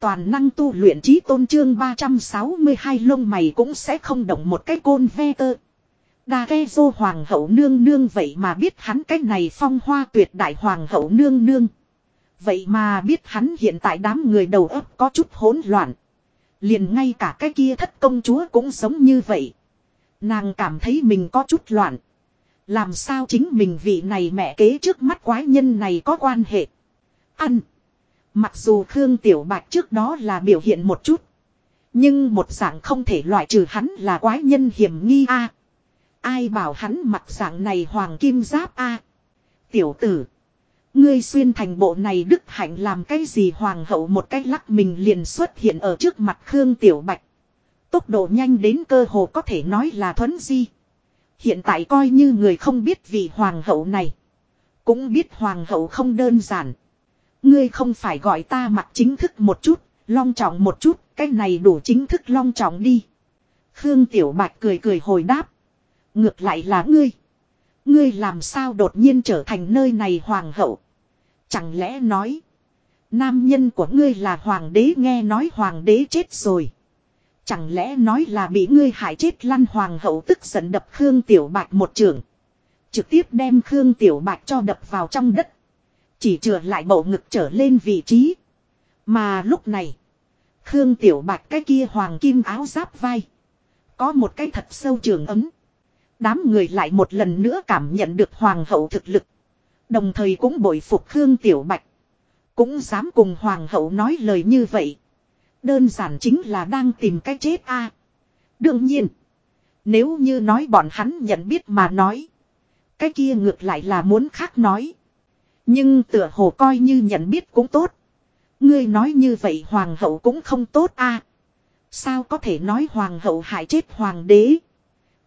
Toàn năng tu luyện trí tôn trương 362 lông mày cũng sẽ không động một cái côn ve tơ. Đa ghe dô hoàng hậu nương nương vậy mà biết hắn cái này phong hoa tuyệt đại hoàng hậu nương nương. Vậy mà biết hắn hiện tại đám người đầu óc có chút hỗn loạn. Liền ngay cả cái kia thất công chúa cũng giống như vậy. Nàng cảm thấy mình có chút loạn. Làm sao chính mình vị này mẹ kế trước mắt quái nhân này có quan hệ. Ăn. Mặc dù Khương Tiểu Bạch trước đó là biểu hiện một chút. Nhưng một dạng không thể loại trừ hắn là quái nhân hiểm nghi a. Ai bảo hắn mặc dạng này hoàng kim giáp a. Tiểu tử. Ngươi xuyên thành bộ này đức hạnh làm cái gì hoàng hậu một cách lắc mình liền xuất hiện ở trước mặt Khương Tiểu Bạch. Tốc độ nhanh đến cơ hồ có thể nói là thuấn di. Hiện tại coi như người không biết vị hoàng hậu này. Cũng biết hoàng hậu không đơn giản. Ngươi không phải gọi ta mặt chính thức một chút, long trọng một chút, cái này đủ chính thức long trọng đi. Khương Tiểu Bạch cười cười hồi đáp. Ngược lại là ngươi. Ngươi làm sao đột nhiên trở thành nơi này hoàng hậu. Chẳng lẽ nói. Nam nhân của ngươi là hoàng đế nghe nói hoàng đế chết rồi. Chẳng lẽ nói là bị ngươi hại chết lăn hoàng hậu tức giận đập Khương Tiểu Bạch một trường. Trực tiếp đem Khương Tiểu Bạch cho đập vào trong đất. Chỉ chừa lại bộ ngực trở lên vị trí. Mà lúc này. Khương Tiểu Bạch cái kia hoàng kim áo giáp vai. Có một cái thật sâu trường ấm. Đám người lại một lần nữa cảm nhận được hoàng hậu thực lực. Đồng thời cũng bội phục Khương Tiểu Bạch. Cũng dám cùng hoàng hậu nói lời như vậy. Đơn giản chính là đang tìm cái chết a. Đương nhiên. Nếu như nói bọn hắn nhận biết mà nói. Cái kia ngược lại là muốn khác nói. Nhưng tựa hồ coi như nhận biết cũng tốt. Ngươi nói như vậy hoàng hậu cũng không tốt a. Sao có thể nói hoàng hậu hại chết hoàng đế.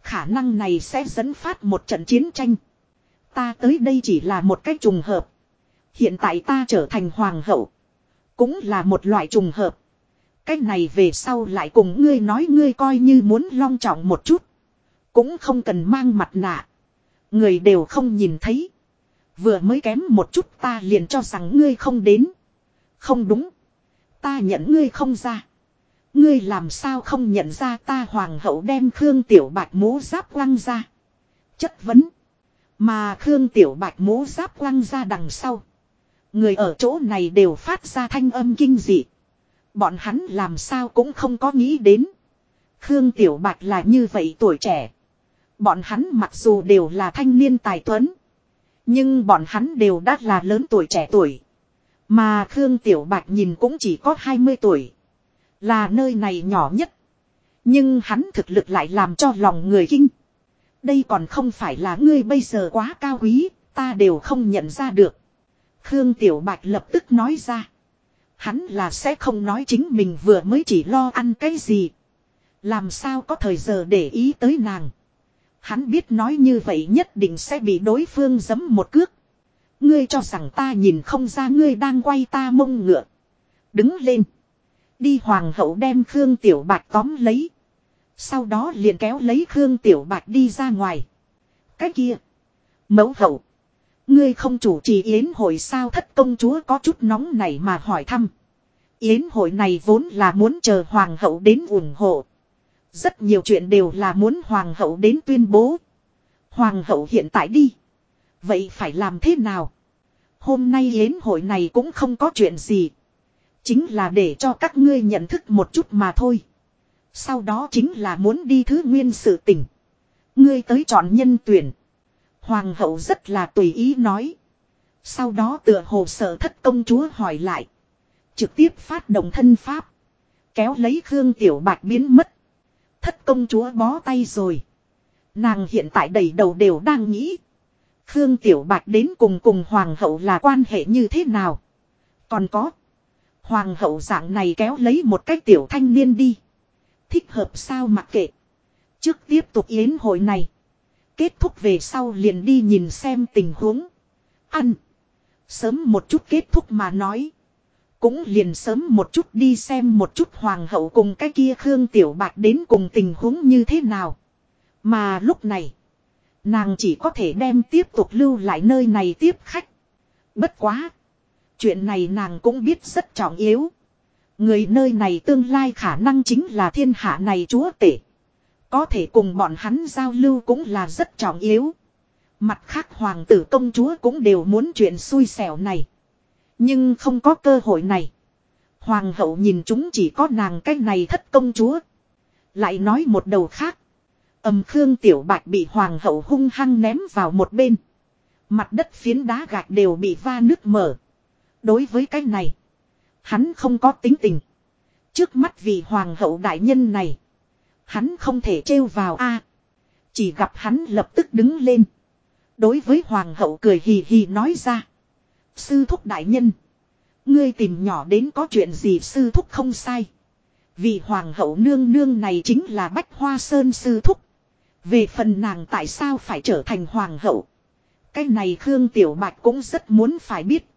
Khả năng này sẽ dẫn phát một trận chiến tranh. Ta tới đây chỉ là một cách trùng hợp. Hiện tại ta trở thành hoàng hậu. Cũng là một loại trùng hợp. Cái này về sau lại cùng ngươi nói ngươi coi như muốn long trọng một chút. Cũng không cần mang mặt nạ. Người đều không nhìn thấy. Vừa mới kém một chút ta liền cho rằng ngươi không đến. Không đúng. Ta nhận ngươi không ra. Ngươi làm sao không nhận ra ta hoàng hậu đem Khương Tiểu Bạch mũ giáp quăng ra. Chất vấn. Mà Khương Tiểu Bạch mũ giáp quăng ra đằng sau. Người ở chỗ này đều phát ra thanh âm kinh dị. Bọn hắn làm sao cũng không có nghĩ đến. Khương Tiểu Bạch là như vậy tuổi trẻ. Bọn hắn mặc dù đều là thanh niên tài tuấn. Nhưng bọn hắn đều đã là lớn tuổi trẻ tuổi. Mà Khương Tiểu Bạch nhìn cũng chỉ có 20 tuổi. Là nơi này nhỏ nhất. Nhưng hắn thực lực lại làm cho lòng người kinh. Đây còn không phải là ngươi bây giờ quá cao quý, ta đều không nhận ra được. Khương Tiểu Bạch lập tức nói ra. Hắn là sẽ không nói chính mình vừa mới chỉ lo ăn cái gì. Làm sao có thời giờ để ý tới nàng. Hắn biết nói như vậy nhất định sẽ bị đối phương giấm một cước. Ngươi cho rằng ta nhìn không ra ngươi đang quay ta mông ngựa. Đứng lên. Đi hoàng hậu đem Khương Tiểu Bạch tóm lấy. Sau đó liền kéo lấy Khương Tiểu Bạch đi ra ngoài. Cái kia. Mẫu hậu. Ngươi không chủ trì yến hội sao thất công chúa có chút nóng này mà hỏi thăm. Yến hội này vốn là muốn chờ hoàng hậu đến ủng hộ. Rất nhiều chuyện đều là muốn hoàng hậu đến tuyên bố. Hoàng hậu hiện tại đi. Vậy phải làm thế nào? Hôm nay yến hội này cũng không có chuyện gì. Chính là để cho các ngươi nhận thức một chút mà thôi. Sau đó chính là muốn đi thứ nguyên sự tình. Ngươi tới chọn nhân tuyển. Hoàng hậu rất là tùy ý nói. Sau đó tựa hồ sở thất công chúa hỏi lại. Trực tiếp phát động thân pháp. Kéo lấy Khương Tiểu Bạch biến mất. Thất công chúa bó tay rồi. Nàng hiện tại đầy đầu đều đang nghĩ. Khương Tiểu Bạch đến cùng cùng Hoàng hậu là quan hệ như thế nào. Còn có. Hoàng hậu dạng này kéo lấy một cái tiểu thanh niên đi. Thích hợp sao mặc kệ. Trước tiếp tục yến hội này. Kết thúc về sau liền đi nhìn xem tình huống. Ăn. Sớm một chút kết thúc mà nói. Cũng liền sớm một chút đi xem một chút hoàng hậu cùng cái kia Khương Tiểu Bạch đến cùng tình huống như thế nào. Mà lúc này. Nàng chỉ có thể đem tiếp tục lưu lại nơi này tiếp khách. Bất quá. Chuyện này nàng cũng biết rất trọng yếu. Người nơi này tương lai khả năng chính là thiên hạ này chúa tể. Có thể cùng bọn hắn giao lưu cũng là rất trọng yếu. Mặt khác hoàng tử công chúa cũng đều muốn chuyện xui xẻo này. Nhưng không có cơ hội này. Hoàng hậu nhìn chúng chỉ có nàng cách này thất công chúa. Lại nói một đầu khác. Âm Khương Tiểu Bạch bị hoàng hậu hung hăng ném vào một bên. Mặt đất phiến đá gạch đều bị va nước mở. Đối với cái này. Hắn không có tính tình. Trước mắt vì hoàng hậu đại nhân này. Hắn không thể trêu vào a Chỉ gặp hắn lập tức đứng lên. Đối với hoàng hậu cười hì hì nói ra. Sư thúc đại nhân. Ngươi tìm nhỏ đến có chuyện gì sư thúc không sai. Vì hoàng hậu nương nương này chính là Bách Hoa Sơn sư thúc. Về phần nàng tại sao phải trở thành hoàng hậu. Cái này Khương Tiểu Bạch cũng rất muốn phải biết.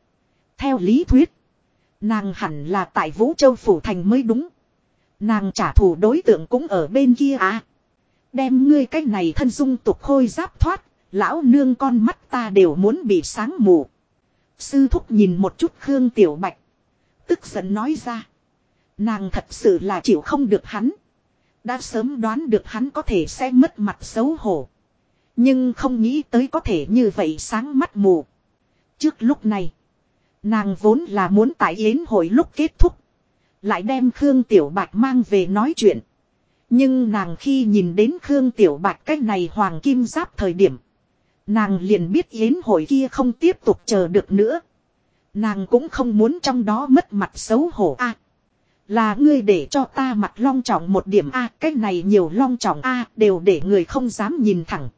Theo lý thuyết. Nàng hẳn là tại Vũ Châu Phủ Thành mới đúng. Nàng trả thù đối tượng cũng ở bên kia à. Đem ngươi cái này thân dung tục khôi giáp thoát. Lão nương con mắt ta đều muốn bị sáng mù. Sư thúc nhìn một chút Khương Tiểu Bạch. Tức giận nói ra. Nàng thật sự là chịu không được hắn. Đã sớm đoán được hắn có thể sẽ mất mặt xấu hổ. Nhưng không nghĩ tới có thể như vậy sáng mắt mù. Trước lúc này. Nàng vốn là muốn tại yến hội lúc kết thúc. Lại đem Khương Tiểu Bạch mang về nói chuyện. Nhưng nàng khi nhìn đến Khương Tiểu Bạch cách này hoàng kim giáp thời điểm. Nàng liền biết yến hội kia không tiếp tục chờ được nữa. Nàng cũng không muốn trong đó mất mặt xấu hổ a Là ngươi để cho ta mặt long trọng một điểm a cái này nhiều long trọng a đều để người không dám nhìn thẳng.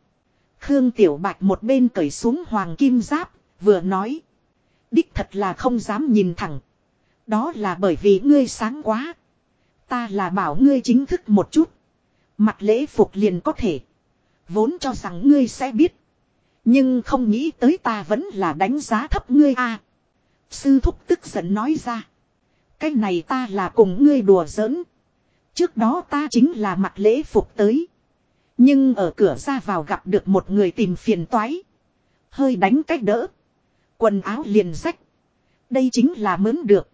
Khương Tiểu Bạch một bên cởi xuống hoàng kim giáp, vừa nói. Đích thật là không dám nhìn thẳng. Đó là bởi vì ngươi sáng quá. Ta là bảo ngươi chính thức một chút. Mặt lễ phục liền có thể. Vốn cho rằng ngươi sẽ biết. Nhưng không nghĩ tới ta vẫn là đánh giá thấp ngươi a. Sư thúc tức giận nói ra. Cái này ta là cùng ngươi đùa giỡn. Trước đó ta chính là mặc lễ phục tới. Nhưng ở cửa ra vào gặp được một người tìm phiền toái. Hơi đánh cách đỡ. Quần áo liền rách. Đây chính là mướn được.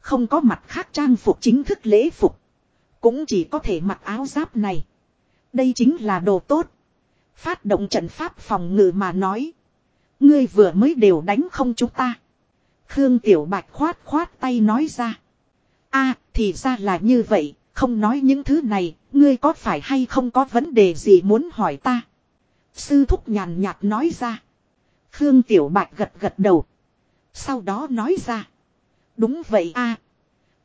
Không có mặt khác trang phục chính thức lễ phục. Cũng chỉ có thể mặc áo giáp này. Đây chính là đồ tốt. Phát động trận pháp phòng ngự mà nói. Ngươi vừa mới đều đánh không chúng ta. Khương Tiểu Bạch khoát khoát tay nói ra. a thì ra là như vậy, không nói những thứ này, ngươi có phải hay không có vấn đề gì muốn hỏi ta. Sư Thúc nhàn nhạt nói ra. Khương Tiểu Bạch gật gật đầu. Sau đó nói ra. Đúng vậy a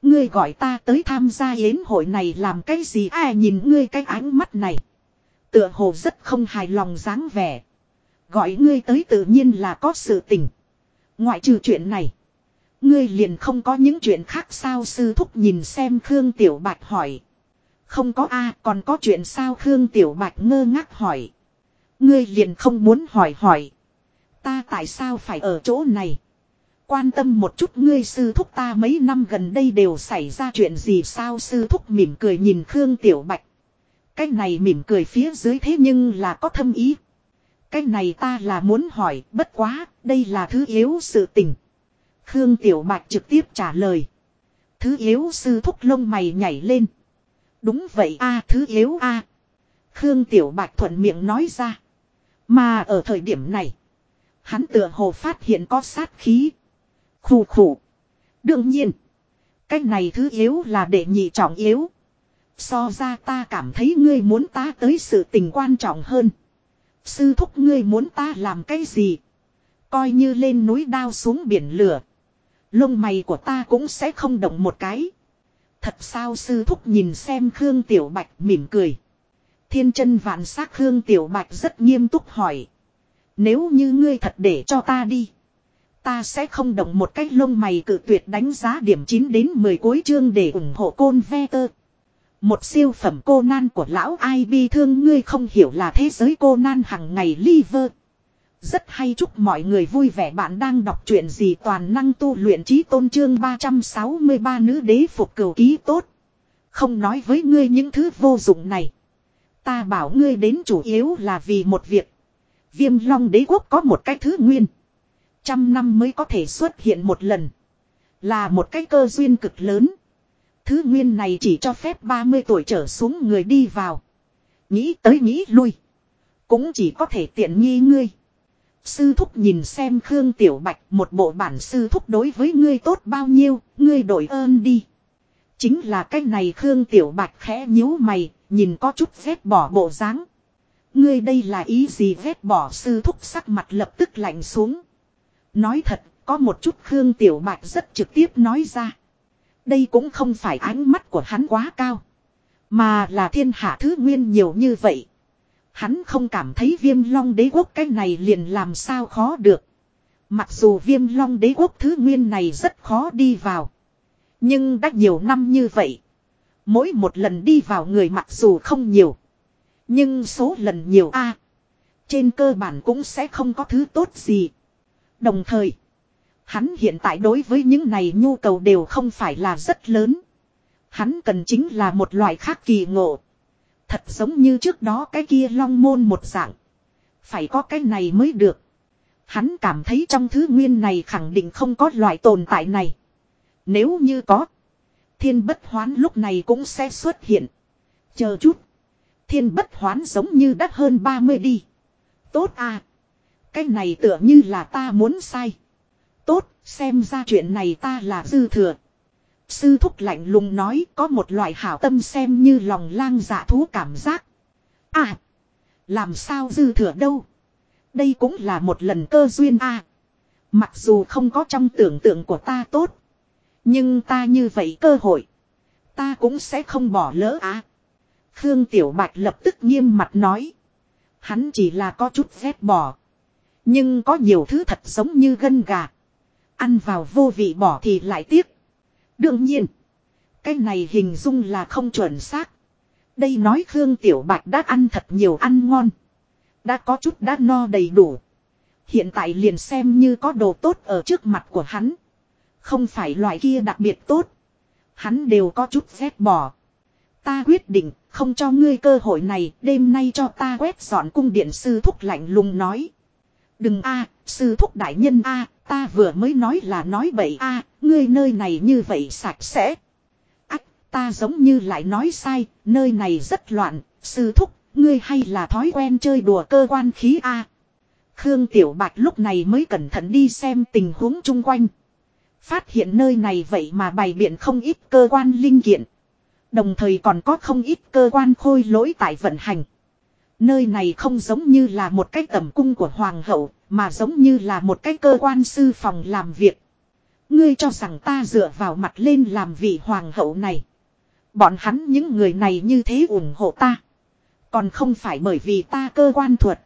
Ngươi gọi ta tới tham gia yến hội này làm cái gì ai nhìn ngươi cái ánh mắt này. Tựa hồ rất không hài lòng dáng vẻ. Gọi ngươi tới tự nhiên là có sự tình. Ngoại trừ chuyện này. Ngươi liền không có những chuyện khác sao sư thúc nhìn xem Khương Tiểu Bạch hỏi. Không có a, còn có chuyện sao Khương Tiểu Bạch ngơ ngác hỏi. Ngươi liền không muốn hỏi hỏi. Ta tại sao phải ở chỗ này? Quan tâm một chút ngươi, sư thúc ta mấy năm gần đây đều xảy ra chuyện gì sao sư thúc mỉm cười nhìn Khương Tiểu Bạch. Cái này mỉm cười phía dưới thế nhưng là có thâm ý. Cái này ta là muốn hỏi, bất quá, đây là thứ yếu sự tình. Khương Tiểu Bạch trực tiếp trả lời. Thứ yếu sư thúc lông mày nhảy lên. Đúng vậy a thứ yếu a Khương Tiểu Bạch thuận miệng nói ra. Mà ở thời điểm này. Hắn tựa hồ phát hiện có sát khí. Khủ khủ. Đương nhiên. Cái này thứ yếu là để nhị trọng yếu. So ra ta cảm thấy ngươi muốn ta tới sự tình quan trọng hơn. Sư thúc ngươi muốn ta làm cái gì? Coi như lên núi đao xuống biển lửa. Lông mày của ta cũng sẽ không động một cái. Thật sao sư thúc nhìn xem Khương Tiểu Bạch mỉm cười. Thiên chân vạn sắc Khương Tiểu Bạch rất nghiêm túc hỏi. Nếu như ngươi thật để cho ta đi. Ta sẽ không động một cách lông mày cự tuyệt đánh giá điểm 9 đến 10 cuối chương để ủng hộ côn ve tơ. Một siêu phẩm cô nan của lão ai bi thương ngươi không hiểu là thế giới cô nan hằng ngày liver. Rất hay chúc mọi người vui vẻ bạn đang đọc truyện gì toàn năng tu luyện trí tôn trương 363 nữ đế phục cầu ký tốt. Không nói với ngươi những thứ vô dụng này. Ta bảo ngươi đến chủ yếu là vì một việc. Viêm long đế quốc có một cái thứ nguyên. Trăm năm mới có thể xuất hiện một lần. Là một cái cơ duyên cực lớn. Thứ nguyên này chỉ cho phép 30 tuổi trở xuống người đi vào. Nghĩ tới nghĩ lui. Cũng chỉ có thể tiện nghi ngươi. Sư thúc nhìn xem Khương Tiểu Bạch một bộ bản sư thúc đối với ngươi tốt bao nhiêu, ngươi đổi ơn đi. Chính là cách này Khương Tiểu Bạch khẽ nhíu mày, nhìn có chút vết bỏ bộ dáng. Ngươi đây là ý gì vết bỏ sư thúc sắc mặt lập tức lạnh xuống. Nói thật, có một chút Khương Tiểu Bạch rất trực tiếp nói ra. Đây cũng không phải ánh mắt của hắn quá cao. Mà là thiên hạ thứ nguyên nhiều như vậy. Hắn không cảm thấy viêm long đế quốc cái này liền làm sao khó được. Mặc dù viêm long đế quốc thứ nguyên này rất khó đi vào. Nhưng đã nhiều năm như vậy. Mỗi một lần đi vào người mặc dù không nhiều. Nhưng số lần nhiều a, Trên cơ bản cũng sẽ không có thứ tốt gì. Đồng thời. Hắn hiện tại đối với những này nhu cầu đều không phải là rất lớn. Hắn cần chính là một loại khác kỳ ngộ. Thật giống như trước đó cái kia long môn một dạng. Phải có cái này mới được. Hắn cảm thấy trong thứ nguyên này khẳng định không có loại tồn tại này. Nếu như có. Thiên bất hoán lúc này cũng sẽ xuất hiện. Chờ chút. Thiên bất hoán giống như đắt hơn 30 đi. Tốt à. Cái này tựa như là ta muốn sai. Xem ra chuyện này ta là dư thừa. Sư thúc lạnh lùng nói có một loại hảo tâm xem như lòng lang dạ thú cảm giác. À, làm sao dư thừa đâu. Đây cũng là một lần cơ duyên à. Mặc dù không có trong tưởng tượng của ta tốt. Nhưng ta như vậy cơ hội. Ta cũng sẽ không bỏ lỡ à. Khương Tiểu Bạch lập tức nghiêm mặt nói. Hắn chỉ là có chút ghét bỏ. Nhưng có nhiều thứ thật giống như gân gà. Ăn vào vô vị bỏ thì lại tiếc. Đương nhiên. Cái này hình dung là không chuẩn xác. Đây nói Khương Tiểu Bạch đã ăn thật nhiều ăn ngon. Đã có chút đã no đầy đủ. Hiện tại liền xem như có đồ tốt ở trước mặt của hắn. Không phải loại kia đặc biệt tốt. Hắn đều có chút ghét bỏ. Ta quyết định không cho ngươi cơ hội này đêm nay cho ta quét dọn cung điện sư thúc lạnh lùng nói. Đừng a sư thúc đại nhân a ta vừa mới nói là nói bậy a ngươi nơi này như vậy sạch sẽ. Ách, ta giống như lại nói sai, nơi này rất loạn, sư thúc, ngươi hay là thói quen chơi đùa cơ quan khí a Khương Tiểu Bạch lúc này mới cẩn thận đi xem tình huống chung quanh. Phát hiện nơi này vậy mà bày biện không ít cơ quan linh kiện. Đồng thời còn có không ít cơ quan khôi lỗi tại vận hành. Nơi này không giống như là một cái tầm cung của hoàng hậu, mà giống như là một cái cơ quan sư phòng làm việc. Ngươi cho rằng ta dựa vào mặt lên làm vị hoàng hậu này. Bọn hắn những người này như thế ủng hộ ta. Còn không phải bởi vì ta cơ quan thuật.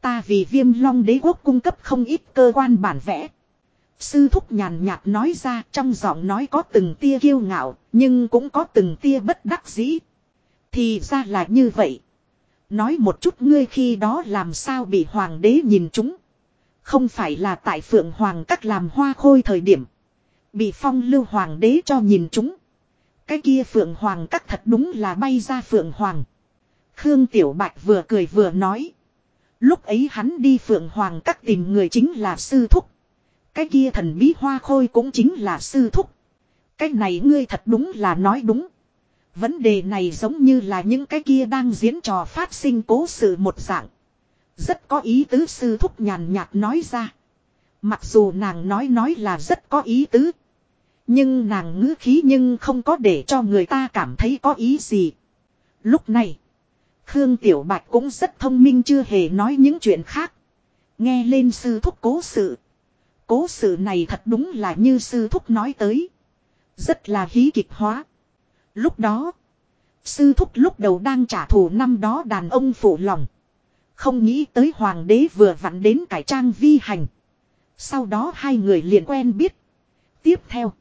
Ta vì viêm long đế quốc cung cấp không ít cơ quan bản vẽ. Sư thúc nhàn nhạt nói ra trong giọng nói có từng tia kiêu ngạo, nhưng cũng có từng tia bất đắc dĩ. Thì ra là như vậy. Nói một chút ngươi khi đó làm sao bị hoàng đế nhìn chúng. Không phải là tại phượng hoàng các làm hoa khôi thời điểm. Bị phong lưu hoàng đế cho nhìn chúng. Cái kia phượng hoàng các thật đúng là bay ra phượng hoàng. Khương Tiểu Bạch vừa cười vừa nói. Lúc ấy hắn đi phượng hoàng các tìm người chính là sư thúc. Cái kia thần bí hoa khôi cũng chính là sư thúc. Cái này ngươi thật đúng là nói đúng. Vấn đề này giống như là những cái kia đang diễn trò phát sinh cố sự một dạng. Rất có ý tứ sư thúc nhàn nhạt nói ra. Mặc dù nàng nói nói là rất có ý tứ. Nhưng nàng ngữ khí nhưng không có để cho người ta cảm thấy có ý gì. Lúc này, Khương Tiểu Bạch cũng rất thông minh chưa hề nói những chuyện khác. Nghe lên sư thúc cố sự. Cố sự này thật đúng là như sư thúc nói tới. Rất là hí kịch hóa. Lúc đó, sư thúc lúc đầu đang trả thù năm đó đàn ông phụ lòng. Không nghĩ tới hoàng đế vừa vặn đến cải trang vi hành. Sau đó hai người liền quen biết. Tiếp theo,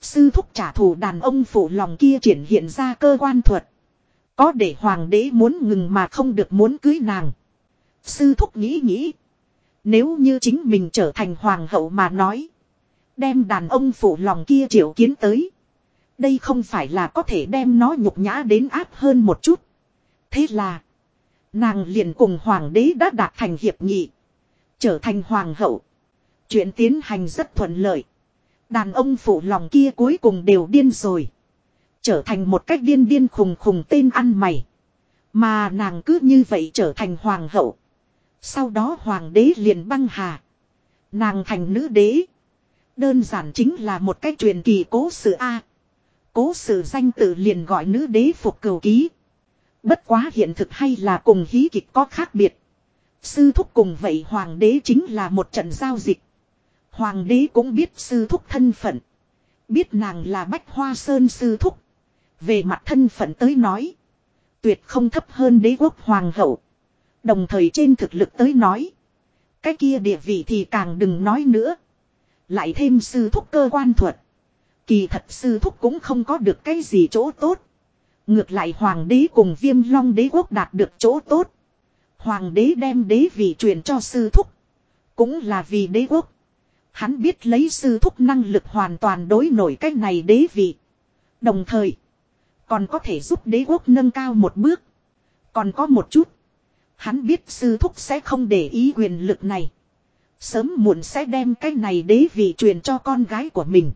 sư thúc trả thù đàn ông phụ lòng kia triển hiện ra cơ quan thuật. Có để hoàng đế muốn ngừng mà không được muốn cưới nàng. Sư thúc nghĩ nghĩ. Nếu như chính mình trở thành hoàng hậu mà nói. Đem đàn ông phụ lòng kia triệu kiến tới. Đây không phải là có thể đem nó nhục nhã đến áp hơn một chút. Thế là. Nàng liền cùng hoàng đế đã đạt thành hiệp nghị. Trở thành hoàng hậu. Chuyện tiến hành rất thuận lợi. Đàn ông phụ lòng kia cuối cùng đều điên rồi. trở thành một cách điên điên khùng khùng tên ăn mày. Mà nàng cứ như vậy trở thành hoàng hậu. Sau đó hoàng đế liền băng hà. Nàng thành nữ đế. Đơn giản chính là một cách truyền kỳ cố sự A. Cố sự danh tự liền gọi nữ đế phục cầu ký. Bất quá hiện thực hay là cùng hí kịch có khác biệt. Sư thúc cùng vậy hoàng đế chính là một trận giao dịch. Hoàng đế cũng biết sư thúc thân phận. Biết nàng là bách hoa sơn sư thúc. Về mặt thân phận tới nói. Tuyệt không thấp hơn đế quốc hoàng hậu. Đồng thời trên thực lực tới nói. Cái kia địa vị thì càng đừng nói nữa. Lại thêm sư thúc cơ quan thuật. Kỳ thật sư thúc cũng không có được cái gì chỗ tốt. Ngược lại hoàng đế cùng viêm long đế quốc đạt được chỗ tốt. Hoàng đế đem đế vị truyền cho sư thúc. Cũng là vì đế quốc. Hắn biết lấy sư thúc năng lực hoàn toàn đối nổi cách này đế vị. Đồng thời. Còn có thể giúp đế quốc nâng cao một bước. Còn có một chút. Hắn biết sư thúc sẽ không để ý quyền lực này. Sớm muộn sẽ đem cái này đế vị truyền cho con gái của mình.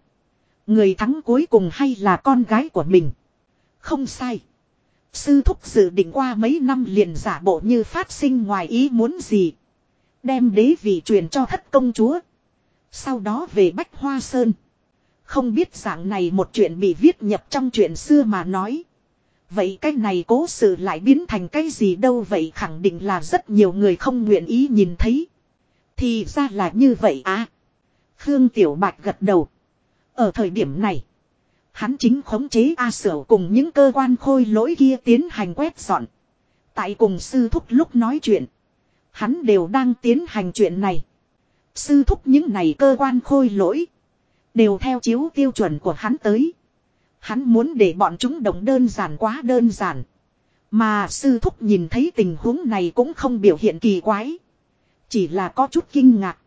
Người thắng cuối cùng hay là con gái của mình. Không sai. Sư thúc dự định qua mấy năm liền giả bộ như phát sinh ngoài ý muốn gì. Đem đế vị truyền cho thất công chúa. Sau đó về Bách Hoa Sơn. Không biết dạng này một chuyện bị viết nhập trong chuyện xưa mà nói. Vậy cái này cố sự lại biến thành cái gì đâu vậy khẳng định là rất nhiều người không nguyện ý nhìn thấy. Thì ra là như vậy à. Khương Tiểu Bạch gật đầu. Ở thời điểm này. Hắn chính khống chế A Sở cùng những cơ quan khôi lỗi kia tiến hành quét dọn. Tại cùng sư thúc lúc nói chuyện. Hắn đều đang tiến hành chuyện này. Sư thúc những này cơ quan khôi lỗi. Đều theo chiếu tiêu chuẩn của hắn tới. Hắn muốn để bọn chúng động đơn giản quá đơn giản. Mà sư thúc nhìn thấy tình huống này cũng không biểu hiện kỳ quái. Chỉ là có chút kinh ngạc.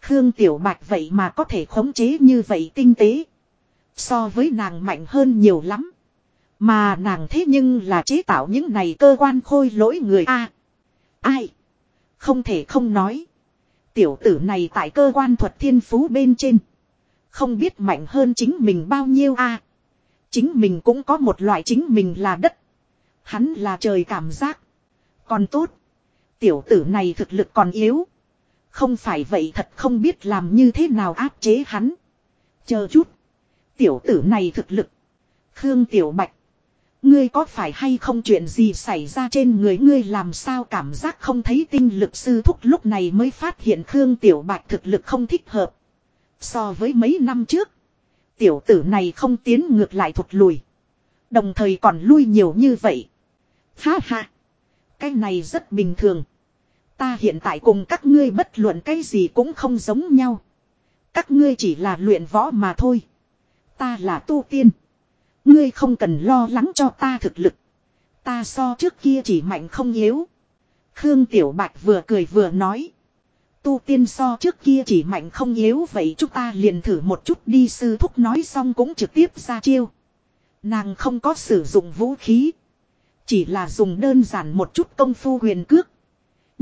Khương Tiểu Bạch vậy mà có thể khống chế như vậy tinh tế. So với nàng mạnh hơn nhiều lắm. Mà nàng thế nhưng là chế tạo những này cơ quan khôi lỗi người A. ai? Không thể không nói. Tiểu tử này tại cơ quan thuật thiên phú bên trên. Không biết mạnh hơn chính mình bao nhiêu a Chính mình cũng có một loại chính mình là đất. Hắn là trời cảm giác. Còn tốt. Tiểu tử này thực lực còn yếu. Không phải vậy thật không biết làm như thế nào áp chế hắn. Chờ chút. Tiểu tử này thực lực. Khương Tiểu Bạch. Ngươi có phải hay không chuyện gì xảy ra trên người ngươi làm sao cảm giác không thấy tinh lực sư thúc lúc này mới phát hiện Khương Tiểu Bạch thực lực không thích hợp. So với mấy năm trước. Tiểu tử này không tiến ngược lại thụt lùi. Đồng thời còn lui nhiều như vậy. Ha ha. Cái này rất bình thường. Ta hiện tại cùng các ngươi bất luận cái gì cũng không giống nhau. Các ngươi chỉ là luyện võ mà thôi. Ta là tu tiên. Ngươi không cần lo lắng cho ta thực lực. Ta so trước kia chỉ mạnh không yếu. Khương Tiểu Bạch vừa cười vừa nói. Tu tiên so trước kia chỉ mạnh không yếu, vậy chúng ta liền thử một chút đi sư thúc nói xong cũng trực tiếp ra chiêu. Nàng không có sử dụng vũ khí. Chỉ là dùng đơn giản một chút công phu huyền cước.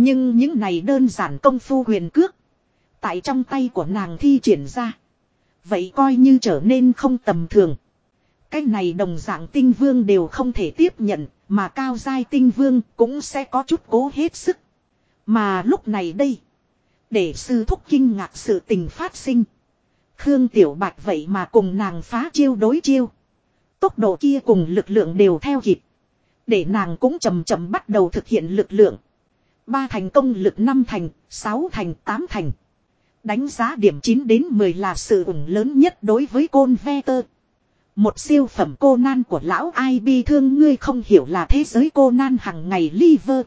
Nhưng những này đơn giản công phu huyền cước. Tại trong tay của nàng thi triển ra. Vậy coi như trở nên không tầm thường. Cái này đồng dạng tinh vương đều không thể tiếp nhận, mà cao giai tinh vương cũng sẽ có chút cố hết sức. Mà lúc này đây, để sư thúc kinh ngạc sự tình phát sinh. Khương Tiểu Bạch vậy mà cùng nàng phá chiêu đối chiêu. Tốc độ kia cùng lực lượng đều theo kịp. Để nàng cũng chậm chậm bắt đầu thực hiện lực lượng. Ba thành công lực năm thành, sáu thành, tám thành. Đánh giá điểm 9 đến 10 là sự ủng lớn nhất đối với côn ve tơ. Một siêu phẩm cô nan của lão ai bi thương ngươi không hiểu là thế giới cô nan hằng ngày liver.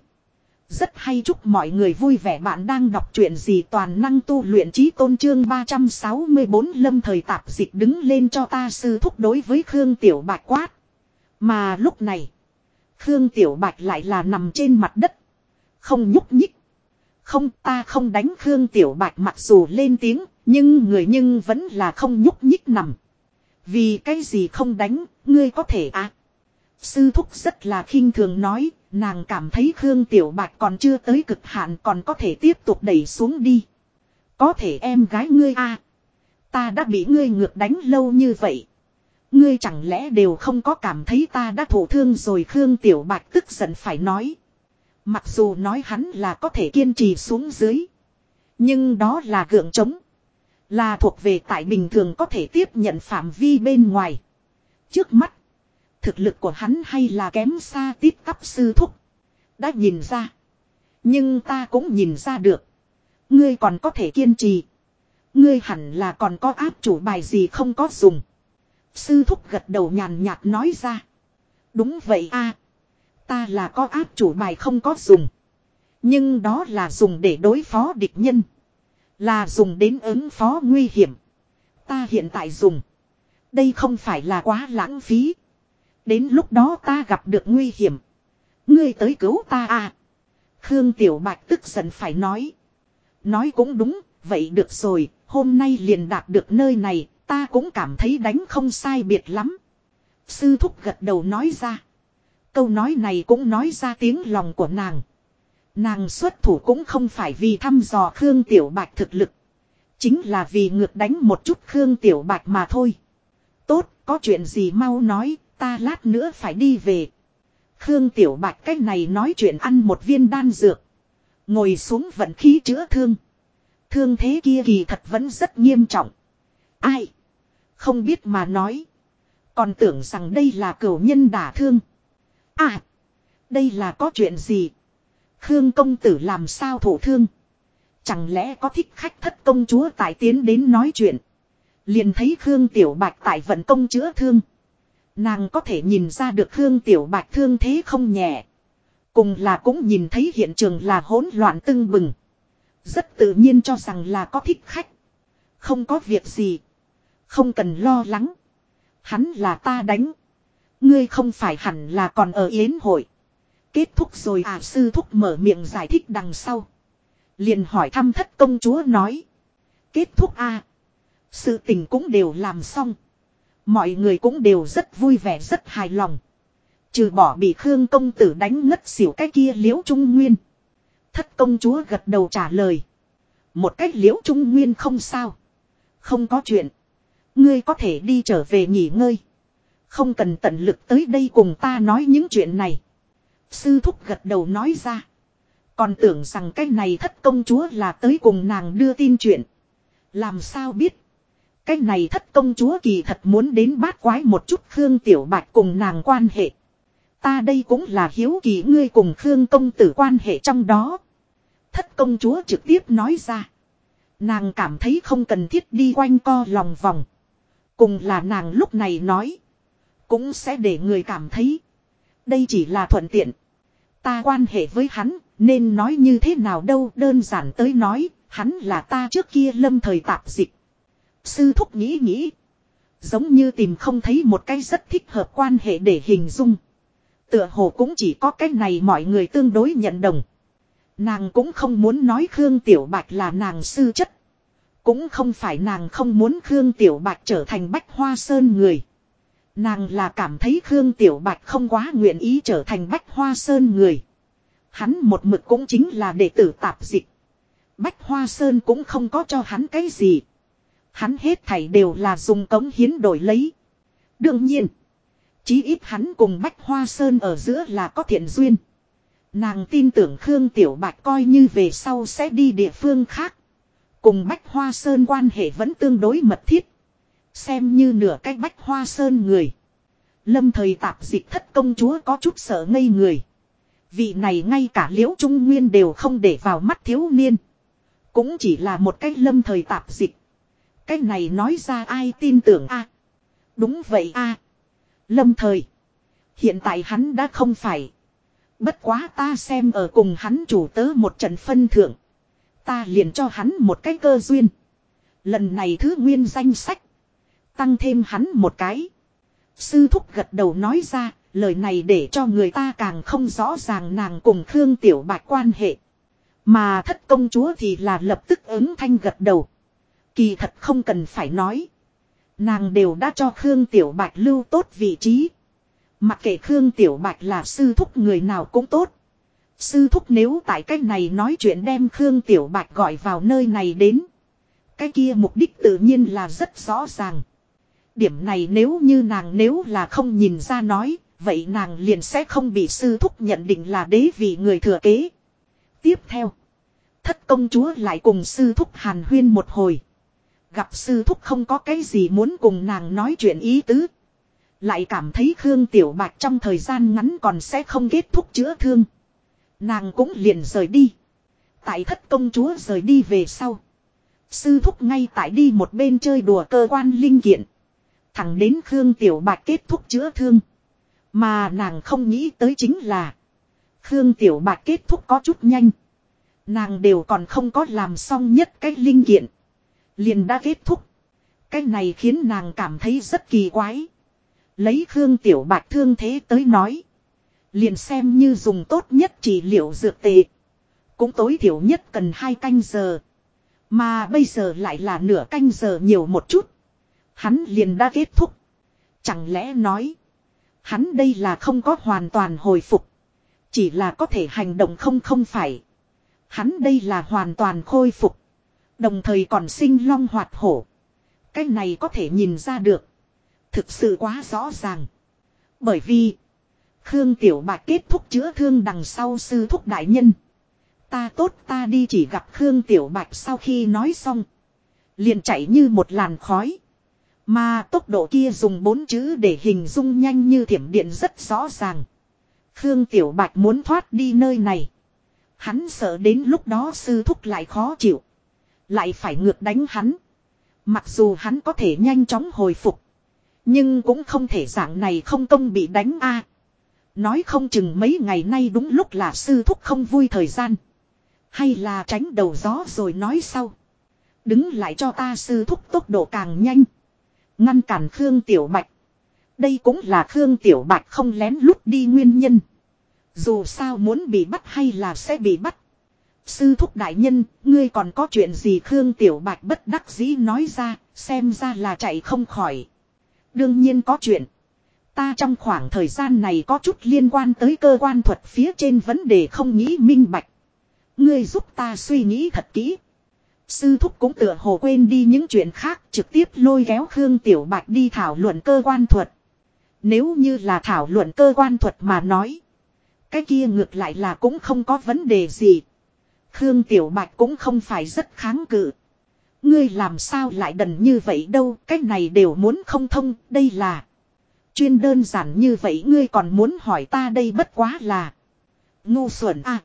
Rất hay chúc mọi người vui vẻ bạn đang đọc truyện gì toàn năng tu luyện trí tôn trương 364 lâm thời tạp dịch đứng lên cho ta sư thúc đối với Khương Tiểu Bạch quát. Mà lúc này, Khương Tiểu Bạch lại là nằm trên mặt đất. Không nhúc nhích. Không ta không đánh Khương Tiểu Bạch mặc dù lên tiếng, nhưng người nhưng vẫn là không nhúc nhích nằm. Vì cái gì không đánh, ngươi có thể à. Sư thúc rất là khinh thường nói, nàng cảm thấy Khương Tiểu Bạch còn chưa tới cực hạn còn có thể tiếp tục đẩy xuống đi. Có thể em gái ngươi à. Ta đã bị ngươi ngược đánh lâu như vậy. Ngươi chẳng lẽ đều không có cảm thấy ta đã thổ thương rồi Khương Tiểu Bạch tức giận phải nói. Mặc dù nói hắn là có thể kiên trì xuống dưới. Nhưng đó là gượng trống. Là thuộc về tại bình thường có thể tiếp nhận phạm vi bên ngoài. Trước mắt. Thực lực của hắn hay là kém xa tiếp tắp sư thúc. Đã nhìn ra. Nhưng ta cũng nhìn ra được. Ngươi còn có thể kiên trì. Ngươi hẳn là còn có áp chủ bài gì không có dùng. Sư thúc gật đầu nhàn nhạt nói ra. Đúng vậy a Ta là có áp chủ bài không có dùng. Nhưng đó là dùng để đối phó địch nhân. Là dùng đến ứng phó nguy hiểm. Ta hiện tại dùng. Đây không phải là quá lãng phí. Đến lúc đó ta gặp được nguy hiểm. Ngươi tới cứu ta à. Khương Tiểu Bạch tức giận phải nói. Nói cũng đúng, vậy được rồi, hôm nay liền đạt được nơi này, ta cũng cảm thấy đánh không sai biệt lắm. Sư thúc gật đầu nói ra. Câu nói này cũng nói ra tiếng lòng của nàng. Nàng xuất thủ cũng không phải vì thăm dò Khương Tiểu Bạch thực lực. Chính là vì ngược đánh một chút Khương Tiểu Bạch mà thôi. Tốt, có chuyện gì mau nói, ta lát nữa phải đi về. Khương Tiểu Bạch cách này nói chuyện ăn một viên đan dược. Ngồi xuống vận khí chữa thương. Thương thế kia kỳ thật vẫn rất nghiêm trọng. Ai? Không biết mà nói. Còn tưởng rằng đây là cửu nhân đả thương. À! Đây là có chuyện gì? Khương công tử làm sao thổ thương? Chẳng lẽ có thích khách thất công chúa tại tiến đến nói chuyện? Liền thấy Khương Tiểu Bạch tại vận công chữa thương. Nàng có thể nhìn ra được Khương Tiểu Bạch thương thế không nhẹ. Cùng là cũng nhìn thấy hiện trường là hỗn loạn tưng bừng. Rất tự nhiên cho rằng là có thích khách. Không có việc gì. Không cần lo lắng. Hắn là ta đánh. Ngươi không phải hẳn là còn ở yến hội. Kết thúc rồi à sư thúc mở miệng giải thích đằng sau. Liền hỏi thăm thất công chúa nói. Kết thúc a à. Sự tình cũng đều làm xong. Mọi người cũng đều rất vui vẻ, rất hài lòng. Trừ bỏ bị Khương công tử đánh ngất xỉu cái kia liễu trung nguyên. Thất công chúa gật đầu trả lời. Một cách liễu trung nguyên không sao. Không có chuyện. Ngươi có thể đi trở về nghỉ ngơi. Không cần tận lực tới đây cùng ta nói những chuyện này. Sư thúc gật đầu nói ra. Còn tưởng rằng cái này thất công chúa là tới cùng nàng đưa tin chuyện. Làm sao biết. Cái này thất công chúa kỳ thật muốn đến bát quái một chút Khương Tiểu Bạch cùng nàng quan hệ. Ta đây cũng là hiếu kỳ ngươi cùng Khương công tử quan hệ trong đó. Thất công chúa trực tiếp nói ra. Nàng cảm thấy không cần thiết đi quanh co lòng vòng. Cùng là nàng lúc này nói. Cũng sẽ để người cảm thấy. Đây chỉ là thuận tiện. Ta quan hệ với hắn, nên nói như thế nào đâu đơn giản tới nói, hắn là ta trước kia lâm thời tạp dịch. Sư thúc nghĩ nghĩ. Giống như tìm không thấy một cái rất thích hợp quan hệ để hình dung. Tựa hồ cũng chỉ có cái này mọi người tương đối nhận đồng. Nàng cũng không muốn nói Khương Tiểu Bạch là nàng sư chất. Cũng không phải nàng không muốn Khương Tiểu Bạch trở thành bách hoa sơn người. Nàng là cảm thấy Khương Tiểu Bạch không quá nguyện ý trở thành bách hoa sơn người. Hắn một mực cũng chính là đệ tử tạp dịch. Bách hoa sơn cũng không có cho hắn cái gì. Hắn hết thảy đều là dùng cống hiến đổi lấy. Đương nhiên. Chí ít hắn cùng Bách Hoa Sơn ở giữa là có thiện duyên. Nàng tin tưởng Khương Tiểu Bạch coi như về sau sẽ đi địa phương khác. Cùng Bách Hoa Sơn quan hệ vẫn tương đối mật thiết. Xem như nửa cách Bách Hoa Sơn người. Lâm thời tạp dịch thất công chúa có chút sợ ngây người. Vị này ngay cả liễu trung nguyên đều không để vào mắt thiếu niên. Cũng chỉ là một cách lâm thời tạp dịch. Cái này nói ra ai tin tưởng a Đúng vậy a Lâm thời. Hiện tại hắn đã không phải. Bất quá ta xem ở cùng hắn chủ tớ một trận phân thượng. Ta liền cho hắn một cái cơ duyên. Lần này thứ nguyên danh sách. Tăng thêm hắn một cái. Sư thúc gật đầu nói ra, lời này để cho người ta càng không rõ ràng nàng cùng Khương Tiểu Bạch quan hệ. Mà thất công chúa thì là lập tức ứng thanh gật đầu. Kỳ thật không cần phải nói. Nàng đều đã cho Khương Tiểu Bạch lưu tốt vị trí. Mặc kệ Khương Tiểu Bạch là sư thúc người nào cũng tốt. Sư thúc nếu tại cách này nói chuyện đem Khương Tiểu Bạch gọi vào nơi này đến. Cái kia mục đích tự nhiên là rất rõ ràng. Điểm này nếu như nàng nếu là không nhìn ra nói, vậy nàng liền sẽ không bị sư thúc nhận định là đế vị người thừa kế. Tiếp theo, thất công chúa lại cùng sư thúc hàn huyên một hồi. Gặp sư thúc không có cái gì muốn cùng nàng nói chuyện ý tứ. Lại cảm thấy Khương Tiểu Bạch trong thời gian ngắn còn sẽ không kết thúc chữa thương. Nàng cũng liền rời đi. Tại thất công chúa rời đi về sau. Sư thúc ngay tại đi một bên chơi đùa cơ quan linh kiện. Thẳng đến Khương Tiểu Bạch kết thúc chữa thương. Mà nàng không nghĩ tới chính là. Khương Tiểu Bạch kết thúc có chút nhanh. Nàng đều còn không có làm xong nhất cái linh kiện. Liền đã kết thúc. Cái này khiến nàng cảm thấy rất kỳ quái. Lấy Khương Tiểu Bạch thương thế tới nói. Liền xem như dùng tốt nhất trị liệu dược tệ. Cũng tối thiểu nhất cần hai canh giờ. Mà bây giờ lại là nửa canh giờ nhiều một chút. Hắn liền đã kết thúc. Chẳng lẽ nói. Hắn đây là không có hoàn toàn hồi phục. Chỉ là có thể hành động không không phải. Hắn đây là hoàn toàn khôi phục. Đồng thời còn sinh long hoạt hổ. Cái này có thể nhìn ra được. Thực sự quá rõ ràng. Bởi vì. Khương Tiểu Bạch kết thúc chữa thương đằng sau sư thúc đại nhân. Ta tốt ta đi chỉ gặp Khương Tiểu Bạch sau khi nói xong. Liền chạy như một làn khói. Mà tốc độ kia dùng bốn chữ để hình dung nhanh như thiểm điện rất rõ ràng. Khương Tiểu Bạch muốn thoát đi nơi này. Hắn sợ đến lúc đó sư thúc lại khó chịu. Lại phải ngược đánh hắn. Mặc dù hắn có thể nhanh chóng hồi phục. Nhưng cũng không thể dạng này không công bị đánh a. Nói không chừng mấy ngày nay đúng lúc là sư thúc không vui thời gian. Hay là tránh đầu gió rồi nói sau. Đứng lại cho ta sư thúc tốc độ càng nhanh. Ngăn cản Khương Tiểu Bạch. Đây cũng là Khương Tiểu Bạch không lén lút đi nguyên nhân. Dù sao muốn bị bắt hay là sẽ bị bắt. Sư thúc đại nhân, ngươi còn có chuyện gì Khương Tiểu Bạch bất đắc dĩ nói ra, xem ra là chạy không khỏi. Đương nhiên có chuyện. Ta trong khoảng thời gian này có chút liên quan tới cơ quan thuật phía trên vấn đề không nghĩ minh bạch. Ngươi giúp ta suy nghĩ thật kỹ. Sư thúc cũng tựa hồ quên đi những chuyện khác trực tiếp lôi kéo Khương Tiểu Bạch đi thảo luận cơ quan thuật. Nếu như là thảo luận cơ quan thuật mà nói. Cái kia ngược lại là cũng không có vấn đề gì. Khương Tiểu Bạch cũng không phải rất kháng cự. Ngươi làm sao lại đần như vậy đâu, cái này đều muốn không thông, đây là. Chuyên đơn giản như vậy ngươi còn muốn hỏi ta đây bất quá là. Ngu xuẩn à.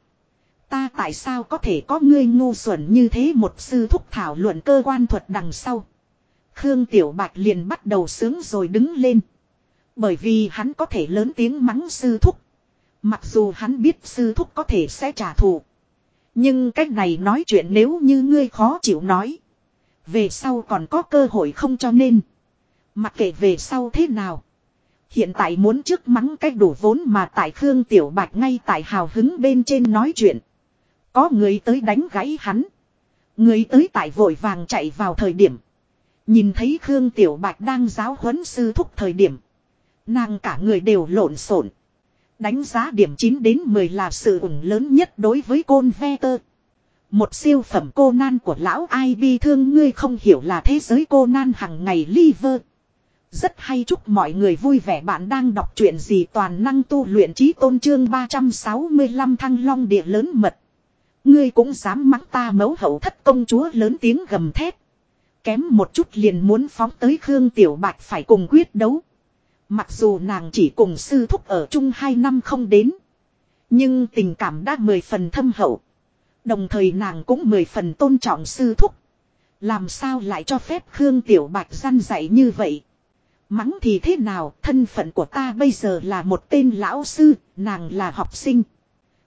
Ta tại sao có thể có ngươi ngu xuẩn như thế một sư thúc thảo luận cơ quan thuật đằng sau. Khương Tiểu Bạch liền bắt đầu sướng rồi đứng lên. Bởi vì hắn có thể lớn tiếng mắng sư thúc. Mặc dù hắn biết sư thúc có thể sẽ trả thù. Nhưng cách này nói chuyện nếu như ngươi khó chịu nói. Về sau còn có cơ hội không cho nên. Mặc kệ về sau thế nào. Hiện tại muốn trước mắng cách đủ vốn mà tại Khương Tiểu Bạch ngay tại hào hứng bên trên nói chuyện. Có người tới đánh gãy hắn. Người tới tại vội vàng chạy vào thời điểm. Nhìn thấy Khương Tiểu Bạch đang giáo huấn sư thúc thời điểm. Nàng cả người đều lộn xộn. Đánh giá điểm 9 đến 10 là sự ủng lớn nhất đối với côn ve tơ. Một siêu phẩm cô nan của lão ai bi thương ngươi không hiểu là thế giới cô nan hằng ngày liver. Rất hay chúc mọi người vui vẻ bạn đang đọc truyện gì toàn năng tu luyện trí tôn trương 365 thăng long địa lớn mật. Ngươi cũng dám mắng ta mấu hậu thất công chúa lớn tiếng gầm thét. Kém một chút liền muốn phóng tới Khương Tiểu Bạch phải cùng quyết đấu. Mặc dù nàng chỉ cùng sư thúc ở chung hai năm không đến. Nhưng tình cảm đã mười phần thâm hậu. Đồng thời nàng cũng mười phần tôn trọng sư thúc. Làm sao lại cho phép Khương Tiểu Bạch gian dạy như vậy. Mắng thì thế nào, thân phận của ta bây giờ là một tên lão sư, nàng là học sinh.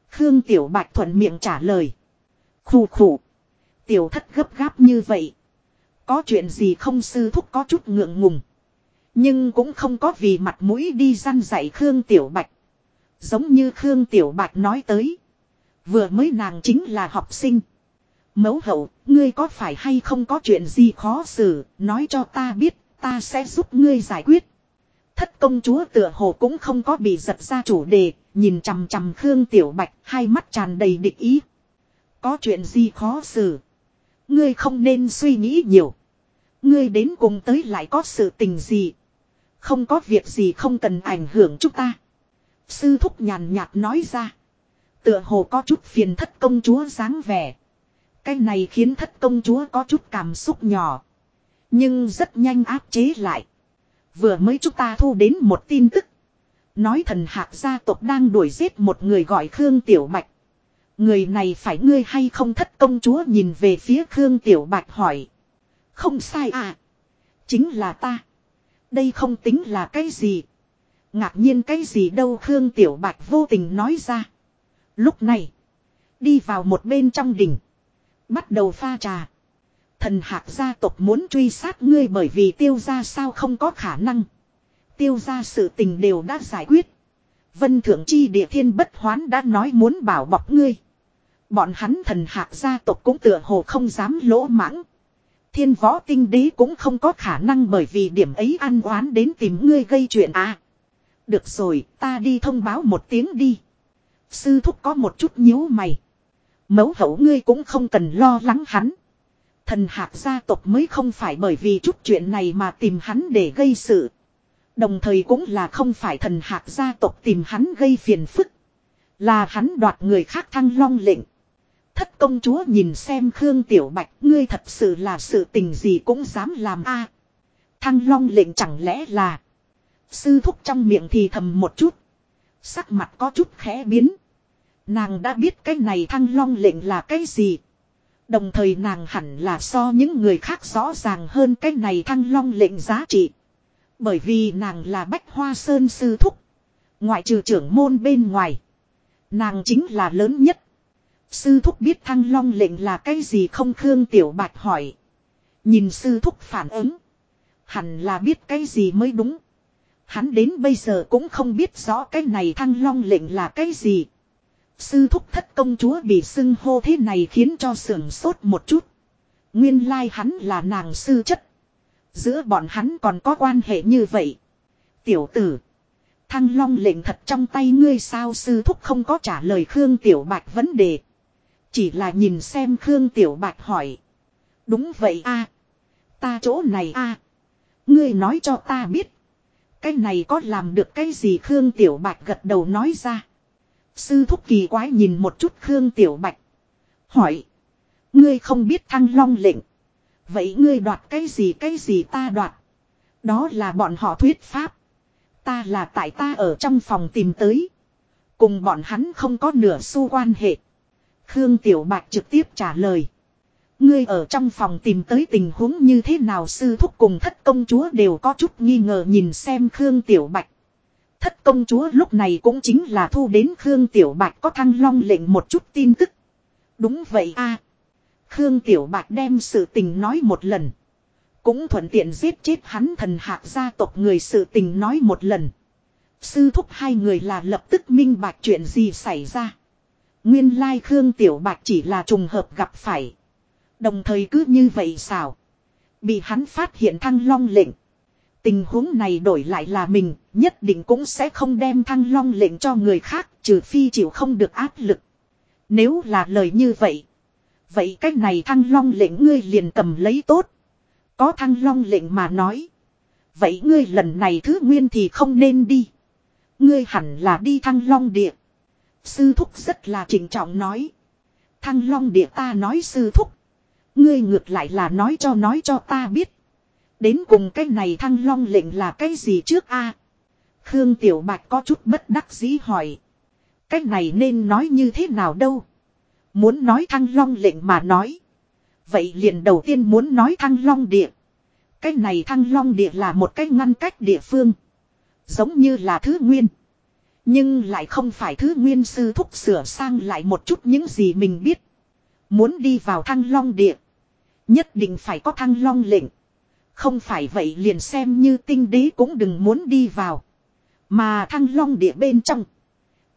Khương Tiểu Bạch thuận miệng trả lời. Khủ khủ. Tiểu thất gấp gáp như vậy. Có chuyện gì không sư thúc có chút ngượng ngùng. Nhưng cũng không có vì mặt mũi đi răn dạy Khương Tiểu Bạch. Giống như Khương Tiểu Bạch nói tới. Vừa mới nàng chính là học sinh. Mẫu hậu, ngươi có phải hay không có chuyện gì khó xử, nói cho ta biết, ta sẽ giúp ngươi giải quyết. Thất công chúa tựa hồ cũng không có bị giật ra chủ đề, nhìn chằm chằm Khương Tiểu Bạch, hai mắt tràn đầy địch ý. Có chuyện gì khó xử. Ngươi không nên suy nghĩ nhiều. Ngươi đến cùng tới lại có sự tình gì. Không có việc gì không cần ảnh hưởng chúng ta. Sư thúc nhàn nhạt nói ra. Tựa hồ có chút phiền thất công chúa dáng vẻ. Cái này khiến thất công chúa có chút cảm xúc nhỏ. Nhưng rất nhanh áp chế lại. Vừa mới chúng ta thu đến một tin tức. Nói thần hạc gia tộc đang đuổi giết một người gọi Khương Tiểu Bạch. Người này phải ngươi hay không thất công chúa nhìn về phía Khương Tiểu Bạch hỏi. Không sai à. Chính là ta. Đây không tính là cái gì. Ngạc nhiên cái gì đâu Khương Tiểu Bạch vô tình nói ra. Lúc này. Đi vào một bên trong đỉnh. Bắt đầu pha trà. Thần hạc gia tộc muốn truy sát ngươi bởi vì tiêu ra sao không có khả năng. Tiêu ra sự tình đều đã giải quyết. Vân thượng chi địa thiên bất hoán đã nói muốn bảo bọc ngươi. Bọn hắn thần hạc gia tộc cũng tựa hồ không dám lỗ mãng. Thiên võ tinh đế cũng không có khả năng bởi vì điểm ấy ăn oán đến tìm ngươi gây chuyện à. Được rồi, ta đi thông báo một tiếng đi. Sư thúc có một chút nhíu mày. Mấu hậu ngươi cũng không cần lo lắng hắn. Thần hạc gia tộc mới không phải bởi vì chút chuyện này mà tìm hắn để gây sự. Đồng thời cũng là không phải thần hạc gia tộc tìm hắn gây phiền phức. Là hắn đoạt người khác thăng long lệnh. Thất công chúa nhìn xem Khương Tiểu Bạch, ngươi thật sự là sự tình gì cũng dám làm a Thăng long lệnh chẳng lẽ là. Sư thúc trong miệng thì thầm một chút. Sắc mặt có chút khẽ biến. Nàng đã biết cái này thăng long lệnh là cái gì. Đồng thời nàng hẳn là so những người khác rõ ràng hơn cái này thăng long lệnh giá trị. Bởi vì nàng là bách hoa sơn sư thúc. Ngoại trừ trưởng môn bên ngoài. Nàng chính là lớn nhất. Sư thúc biết thăng long lệnh là cái gì không Khương Tiểu Bạch hỏi. Nhìn sư thúc phản ứng. Hẳn là biết cái gì mới đúng. Hắn đến bây giờ cũng không biết rõ cái này thăng long lệnh là cái gì. Sư thúc thất công chúa bị xưng hô thế này khiến cho sưởng sốt một chút. Nguyên lai hắn là nàng sư chất. Giữa bọn hắn còn có quan hệ như vậy. Tiểu tử. Thăng long lệnh thật trong tay ngươi sao sư thúc không có trả lời Khương Tiểu Bạch vấn đề. Chỉ là nhìn xem Khương Tiểu Bạch hỏi. Đúng vậy a Ta chỗ này a Ngươi nói cho ta biết. Cái này có làm được cái gì Khương Tiểu Bạch gật đầu nói ra. Sư thúc kỳ quái nhìn một chút Khương Tiểu Bạch. Hỏi. Ngươi không biết thăng long lệnh. Vậy ngươi đoạt cái gì cái gì ta đoạt. Đó là bọn họ thuyết pháp. Ta là tại ta ở trong phòng tìm tới. Cùng bọn hắn không có nửa xu quan hệ. Khương Tiểu Bạch trực tiếp trả lời. Ngươi ở trong phòng tìm tới tình huống như thế nào sư thúc cùng thất công chúa đều có chút nghi ngờ nhìn xem Khương Tiểu Bạch. Thất công chúa lúc này cũng chính là thu đến Khương Tiểu Bạch có thăng long lệnh một chút tin tức. Đúng vậy a Khương Tiểu Bạch đem sự tình nói một lần. Cũng thuận tiện giết chết hắn thần hạc gia tộc người sự tình nói một lần. Sư thúc hai người là lập tức minh bạch chuyện gì xảy ra. Nguyên lai Khương Tiểu Bạch chỉ là trùng hợp gặp phải. Đồng thời cứ như vậy xảo. Bị hắn phát hiện thăng long lệnh. Tình huống này đổi lại là mình, nhất định cũng sẽ không đem thăng long lệnh cho người khác, trừ phi chịu không được áp lực. Nếu là lời như vậy. Vậy cách này thăng long lệnh ngươi liền cầm lấy tốt. Có thăng long lệnh mà nói. Vậy ngươi lần này thứ nguyên thì không nên đi. Ngươi hẳn là đi thăng long địa. Sư thúc rất là trình trọng nói. Thăng long địa ta nói sư thúc. Ngươi ngược lại là nói cho nói cho ta biết. Đến cùng cái này thăng long lệnh là cái gì trước a? Khương Tiểu Bạch có chút bất đắc dĩ hỏi. Cái này nên nói như thế nào đâu? Muốn nói thăng long lệnh mà nói. Vậy liền đầu tiên muốn nói thăng long địa. Cái này thăng long địa là một cái ngăn cách địa phương. Giống như là thứ nguyên. Nhưng lại không phải thứ nguyên sư thúc sửa sang lại một chút những gì mình biết. Muốn đi vào thăng long địa. Nhất định phải có thăng long lệnh. Không phải vậy liền xem như tinh đế cũng đừng muốn đi vào. Mà thăng long địa bên trong.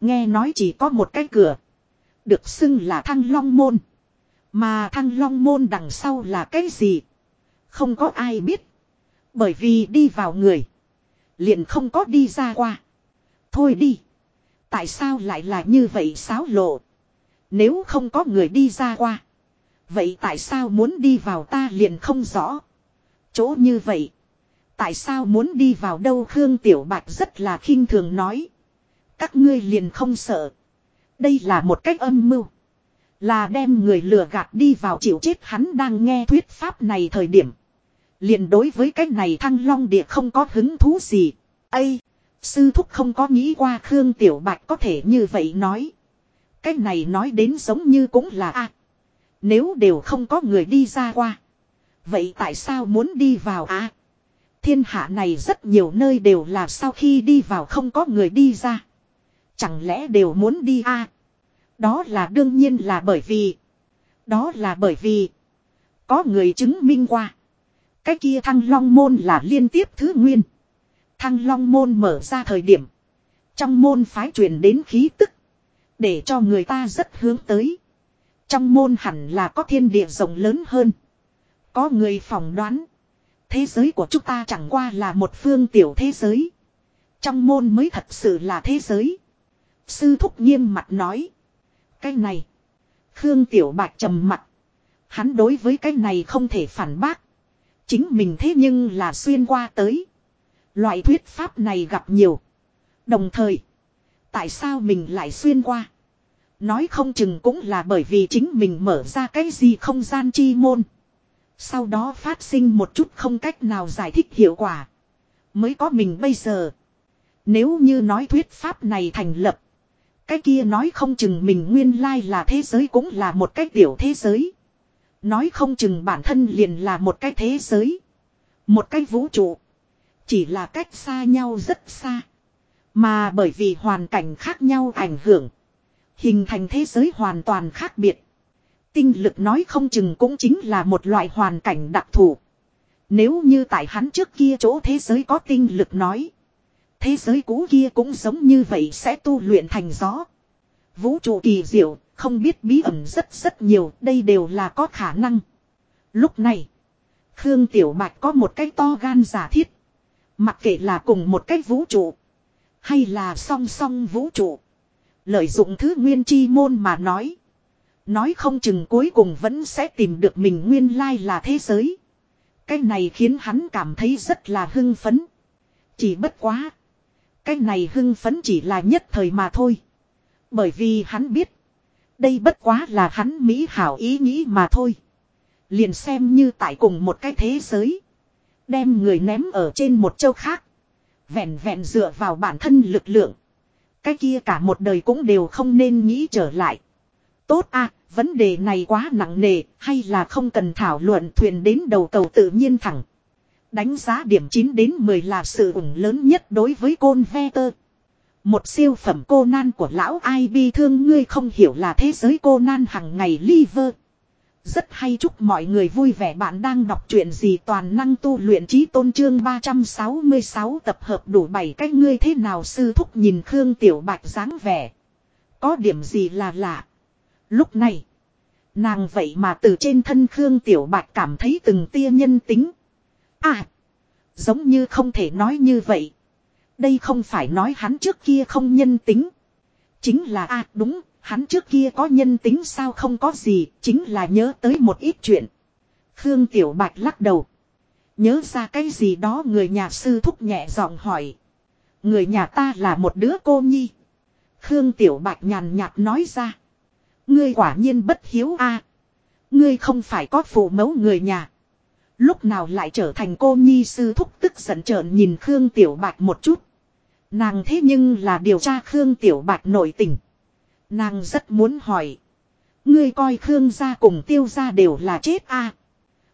Nghe nói chỉ có một cái cửa. Được xưng là thăng long môn. Mà thăng long môn đằng sau là cái gì? Không có ai biết. Bởi vì đi vào người. Liền không có đi ra qua. Thôi đi. Tại sao lại là như vậy xáo lộ? Nếu không có người đi ra qua. Vậy tại sao muốn đi vào ta liền không rõ. Chỗ như vậy. Tại sao muốn đi vào đâu Khương Tiểu Bạch rất là khinh thường nói. Các ngươi liền không sợ. Đây là một cách âm mưu. Là đem người lừa gạt đi vào chịu chết hắn đang nghe thuyết pháp này thời điểm. Liền đối với cách này thăng long địa không có hứng thú gì. Ây! Sư thúc không có nghĩ qua Khương Tiểu Bạch có thể như vậy nói. Cách này nói đến giống như cũng là a Nếu đều không có người đi ra qua. Vậy tại sao muốn đi vào a Thiên hạ này rất nhiều nơi đều là sau khi đi vào không có người đi ra. Chẳng lẽ đều muốn đi a đó là đương nhiên là bởi vì. Đó là bởi vì. Có người chứng minh qua. Cái kia thăng long môn là liên tiếp thứ nguyên. Thăng long môn mở ra thời điểm. Trong môn phái truyền đến khí tức. Để cho người ta rất hướng tới. Trong môn hẳn là có thiên địa rộng lớn hơn. Có người phỏng đoán. Thế giới của chúng ta chẳng qua là một phương tiểu thế giới. Trong môn mới thật sự là thế giới. Sư thúc nghiêm mặt nói. Cái này. Khương Tiểu Bạch trầm mặt. Hắn đối với cái này không thể phản bác. Chính mình thế nhưng là xuyên qua tới. Loại thuyết pháp này gặp nhiều. Đồng thời. Tại sao mình lại xuyên qua? Nói không chừng cũng là bởi vì chính mình mở ra cái gì không gian chi môn. Sau đó phát sinh một chút không cách nào giải thích hiệu quả. Mới có mình bây giờ. Nếu như nói thuyết pháp này thành lập. Cái kia nói không chừng mình nguyên lai là thế giới cũng là một cái tiểu thế giới. Nói không chừng bản thân liền là một cái thế giới. Một cái vũ trụ. Chỉ là cách xa nhau rất xa. Mà bởi vì hoàn cảnh khác nhau ảnh hưởng. Hình thành thế giới hoàn toàn khác biệt. Tinh lực nói không chừng cũng chính là một loại hoàn cảnh đặc thù. Nếu như tại hắn trước kia chỗ thế giới có tinh lực nói. Thế giới cũ kia cũng giống như vậy sẽ tu luyện thành gió. Vũ trụ kỳ diệu, không biết bí ẩn rất rất nhiều, đây đều là có khả năng. Lúc này, Khương Tiểu Bạch có một cái to gan giả thiết. Mặc kệ là cùng một cái vũ trụ, hay là song song vũ trụ. Lợi dụng thứ nguyên chi môn mà nói. Nói không chừng cuối cùng vẫn sẽ tìm được mình nguyên lai là thế giới. Cái này khiến hắn cảm thấy rất là hưng phấn. Chỉ bất quá. Cái này hưng phấn chỉ là nhất thời mà thôi. Bởi vì hắn biết. Đây bất quá là hắn mỹ hảo ý nghĩ mà thôi. Liền xem như tại cùng một cái thế giới. Đem người ném ở trên một châu khác. Vẹn vẹn dựa vào bản thân lực lượng. Cái kia cả một đời cũng đều không nên nghĩ trở lại. Tốt à, vấn đề này quá nặng nề, hay là không cần thảo luận thuyền đến đầu cầu tự nhiên thẳng. Đánh giá điểm 9 đến 10 là sự ủng lớn nhất đối với côn ve tơ. Một siêu phẩm cô nan của lão ai bi thương ngươi không hiểu là thế giới cô nan hằng ngày liver. Rất hay chúc mọi người vui vẻ bạn đang đọc truyện gì toàn năng tu luyện trí tôn trương 366 tập hợp đủ bảy cách ngươi thế nào sư thúc nhìn Khương Tiểu Bạch dáng vẻ. Có điểm gì là lạ. Lúc này, nàng vậy mà từ trên thân Khương Tiểu Bạch cảm thấy từng tia nhân tính. À, giống như không thể nói như vậy. Đây không phải nói hắn trước kia không nhân tính. Chính là a đúng, hắn trước kia có nhân tính sao không có gì, chính là nhớ tới một ít chuyện. Khương Tiểu Bạch lắc đầu. Nhớ ra cái gì đó người nhà sư thúc nhẹ giọng hỏi. Người nhà ta là một đứa cô nhi. Khương Tiểu Bạch nhàn nhạt nói ra. Ngươi quả nhiên bất hiếu a. Ngươi không phải có phụ mẫu người nhà. Lúc nào lại trở thành cô nhi sư thúc tức giận trợn nhìn Khương Tiểu Bạch một chút. Nàng thế nhưng là điều tra Khương Tiểu Bạch nội tình. Nàng rất muốn hỏi. Ngươi coi Khương gia cùng tiêu gia đều là chết a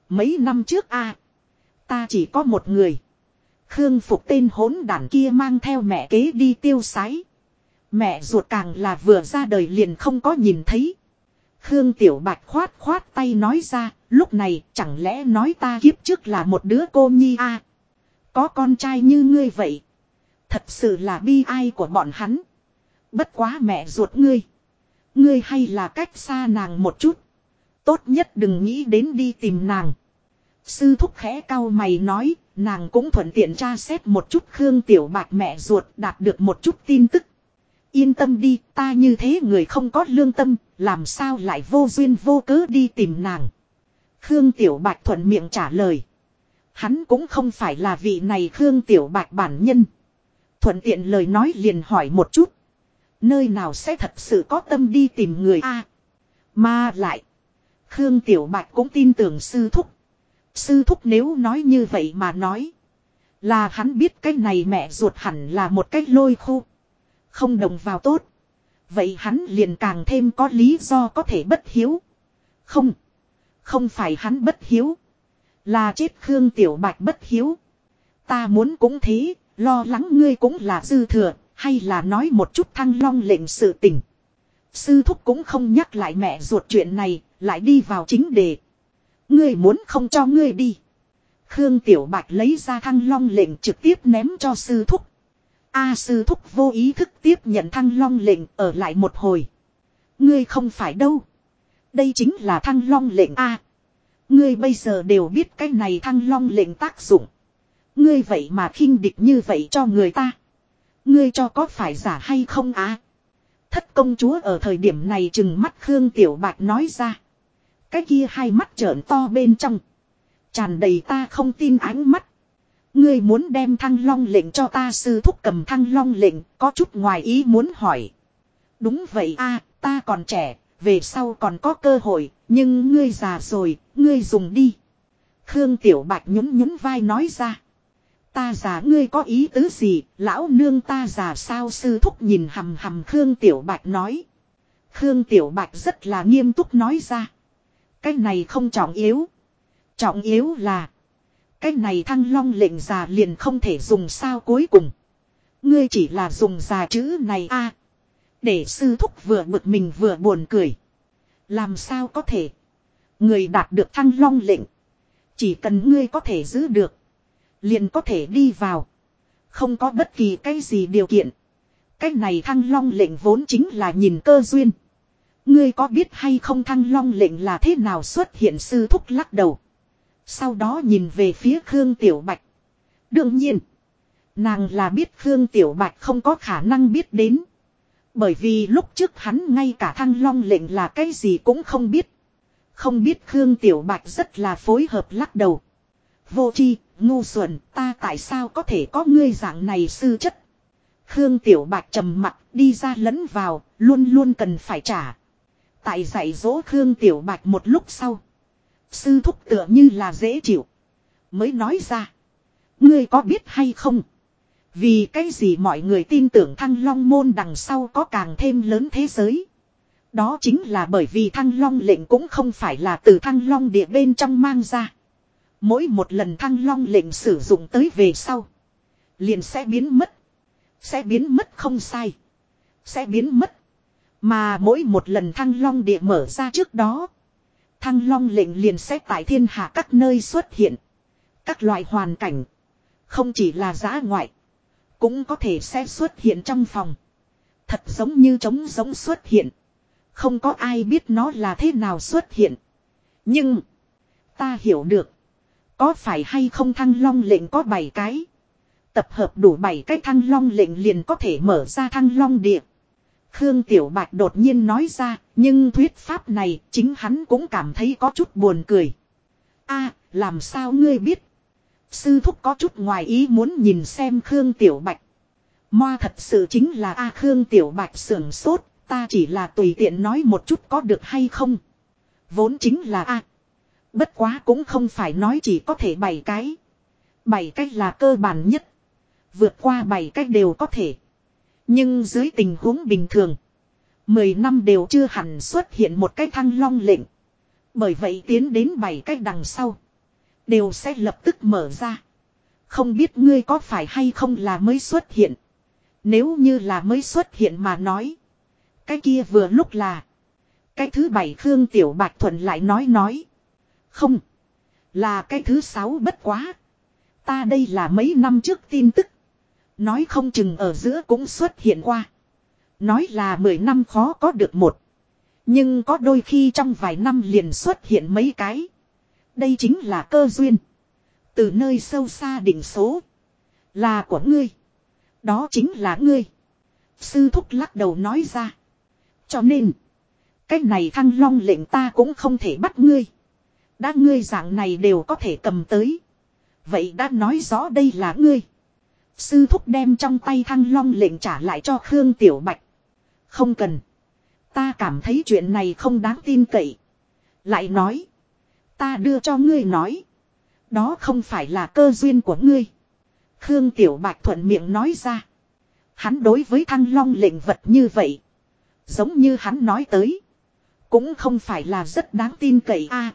Mấy năm trước a Ta chỉ có một người. Khương phục tên hỗn đản kia mang theo mẹ kế đi tiêu sái. Mẹ ruột càng là vừa ra đời liền không có nhìn thấy. Khương Tiểu Bạch khoát khoát tay nói ra, lúc này chẳng lẽ nói ta kiếp trước là một đứa cô nhi a Có con trai như ngươi vậy. Thật sự là bi ai của bọn hắn. Bất quá mẹ ruột ngươi. Ngươi hay là cách xa nàng một chút. Tốt nhất đừng nghĩ đến đi tìm nàng. Sư thúc khẽ cao mày nói, nàng cũng thuận tiện tra xét một chút Khương Tiểu Bạch mẹ ruột đạt được một chút tin tức. Yên tâm đi, ta như thế người không có lương tâm, làm sao lại vô duyên vô cớ đi tìm nàng. Khương Tiểu Bạch thuận miệng trả lời. Hắn cũng không phải là vị này Khương Tiểu Bạch bản nhân. Thuận tiện lời nói liền hỏi một chút. Nơi nào sẽ thật sự có tâm đi tìm người a Mà lại. Khương Tiểu Bạch cũng tin tưởng sư thúc. Sư thúc nếu nói như vậy mà nói. Là hắn biết cái này mẹ ruột hẳn là một cách lôi khu. Không đồng vào tốt. Vậy hắn liền càng thêm có lý do có thể bất hiếu. Không. Không phải hắn bất hiếu. Là chết Khương Tiểu Bạch bất hiếu. Ta muốn cũng thế, lo lắng ngươi cũng là dư thừa, hay là nói một chút thăng long lệnh sự tình. Sư thúc cũng không nhắc lại mẹ ruột chuyện này, lại đi vào chính đề. Ngươi muốn không cho ngươi đi. Khương Tiểu Bạch lấy ra thăng long lệnh trực tiếp ném cho sư thúc. A sư thúc vô ý thức tiếp nhận thăng long lệnh ở lại một hồi. Ngươi không phải đâu. Đây chính là thăng long lệnh A. ngươi bây giờ đều biết cái này thăng long lệnh tác dụng. Ngươi vậy mà khinh địch như vậy cho người ta. Ngươi cho có phải giả hay không á? Thất công chúa ở thời điểm này chừng mắt Khương Tiểu Bạch nói ra. Cái kia hai mắt trợn to bên trong. Tràn đầy ta không tin ánh mắt. Ngươi muốn đem thăng long lệnh cho ta sư thúc cầm thăng long lệnh, có chút ngoài ý muốn hỏi. Đúng vậy a ta còn trẻ, về sau còn có cơ hội, nhưng ngươi già rồi, ngươi dùng đi. Khương Tiểu Bạch nhún nhún vai nói ra. Ta già ngươi có ý tứ gì, lão nương ta già sao sư thúc nhìn hầm hầm Khương Tiểu Bạch nói. Khương Tiểu Bạch rất là nghiêm túc nói ra. Cái này không trọng yếu. Trọng yếu là. Cái này thăng long lệnh già liền không thể dùng sao cuối cùng. Ngươi chỉ là dùng già chữ này a Để sư thúc vừa bực mình vừa buồn cười. Làm sao có thể. Người đạt được thăng long lệnh. Chỉ cần ngươi có thể giữ được. Liền có thể đi vào. Không có bất kỳ cái gì điều kiện. Cái này thăng long lệnh vốn chính là nhìn cơ duyên. Ngươi có biết hay không thăng long lệnh là thế nào xuất hiện sư thúc lắc đầu. Sau đó nhìn về phía Khương Tiểu Bạch. Đương nhiên. Nàng là biết Khương Tiểu Bạch không có khả năng biết đến. Bởi vì lúc trước hắn ngay cả thăng long lệnh là cái gì cũng không biết. Không biết Khương Tiểu Bạch rất là phối hợp lắc đầu. Vô chi, ngu xuẩn, ta tại sao có thể có ngươi dạng này sư chất. Khương Tiểu Bạch trầm mặt đi ra lẫn vào, luôn luôn cần phải trả. Tại dạy dỗ Khương Tiểu Bạch một lúc sau. Sư thúc tựa như là dễ chịu. Mới nói ra. Ngươi có biết hay không? Vì cái gì mọi người tin tưởng thăng long môn đằng sau có càng thêm lớn thế giới. Đó chính là bởi vì thăng long lệnh cũng không phải là từ thăng long địa bên trong mang ra. Mỗi một lần thăng long lệnh sử dụng tới về sau. Liền sẽ biến mất. Sẽ biến mất không sai. Sẽ biến mất. Mà mỗi một lần thăng long địa mở ra trước đó. Thăng long lệnh liền sẽ tại thiên hạ các nơi xuất hiện. Các loại hoàn cảnh. Không chỉ là giã ngoại. Cũng có thể sẽ xuất hiện trong phòng. Thật giống như trống giống xuất hiện. Không có ai biết nó là thế nào xuất hiện. Nhưng. Ta hiểu được. Có phải hay không thăng long lệnh có 7 cái. Tập hợp đủ 7 cái thăng long lệnh liền có thể mở ra thăng long địa. Khương Tiểu Bạch đột nhiên nói ra, nhưng thuyết pháp này chính hắn cũng cảm thấy có chút buồn cười. a làm sao ngươi biết? Sư thúc có chút ngoài ý muốn nhìn xem Khương Tiểu Bạch. Moa thật sự chính là a Khương Tiểu Bạch sưởng sốt, ta chỉ là tùy tiện nói một chút có được hay không. Vốn chính là a Bất quá cũng không phải nói chỉ có thể bảy cái. Bảy cái là cơ bản nhất. Vượt qua bảy cái đều có thể. Nhưng dưới tình huống bình thường. Mười năm đều chưa hẳn xuất hiện một cái thăng long lệnh. Bởi vậy tiến đến bảy cái đằng sau. Đều sẽ lập tức mở ra. Không biết ngươi có phải hay không là mới xuất hiện. Nếu như là mới xuất hiện mà nói. Cái kia vừa lúc là. Cái thứ bảy Khương Tiểu Bạch Thuận lại nói nói. Không. Là cái thứ sáu bất quá. Ta đây là mấy năm trước tin tức. Nói không chừng ở giữa cũng xuất hiện qua. Nói là 10 năm khó có được một. Nhưng có đôi khi trong vài năm liền xuất hiện mấy cái. Đây chính là cơ duyên. Từ nơi sâu xa đỉnh số. Là của ngươi. Đó chính là ngươi. Sư thúc lắc đầu nói ra. Cho nên. Cái này thăng long lệnh ta cũng không thể bắt ngươi. Đã ngươi dạng này đều có thể cầm tới. Vậy đã nói rõ đây là ngươi. Sư thúc đem trong tay thăng long lệnh trả lại cho Khương Tiểu Bạch. Không cần. Ta cảm thấy chuyện này không đáng tin cậy. Lại nói. Ta đưa cho ngươi nói. Đó không phải là cơ duyên của ngươi. Khương Tiểu Bạch thuận miệng nói ra. Hắn đối với thăng long lệnh vật như vậy. Giống như hắn nói tới. Cũng không phải là rất đáng tin cậy a.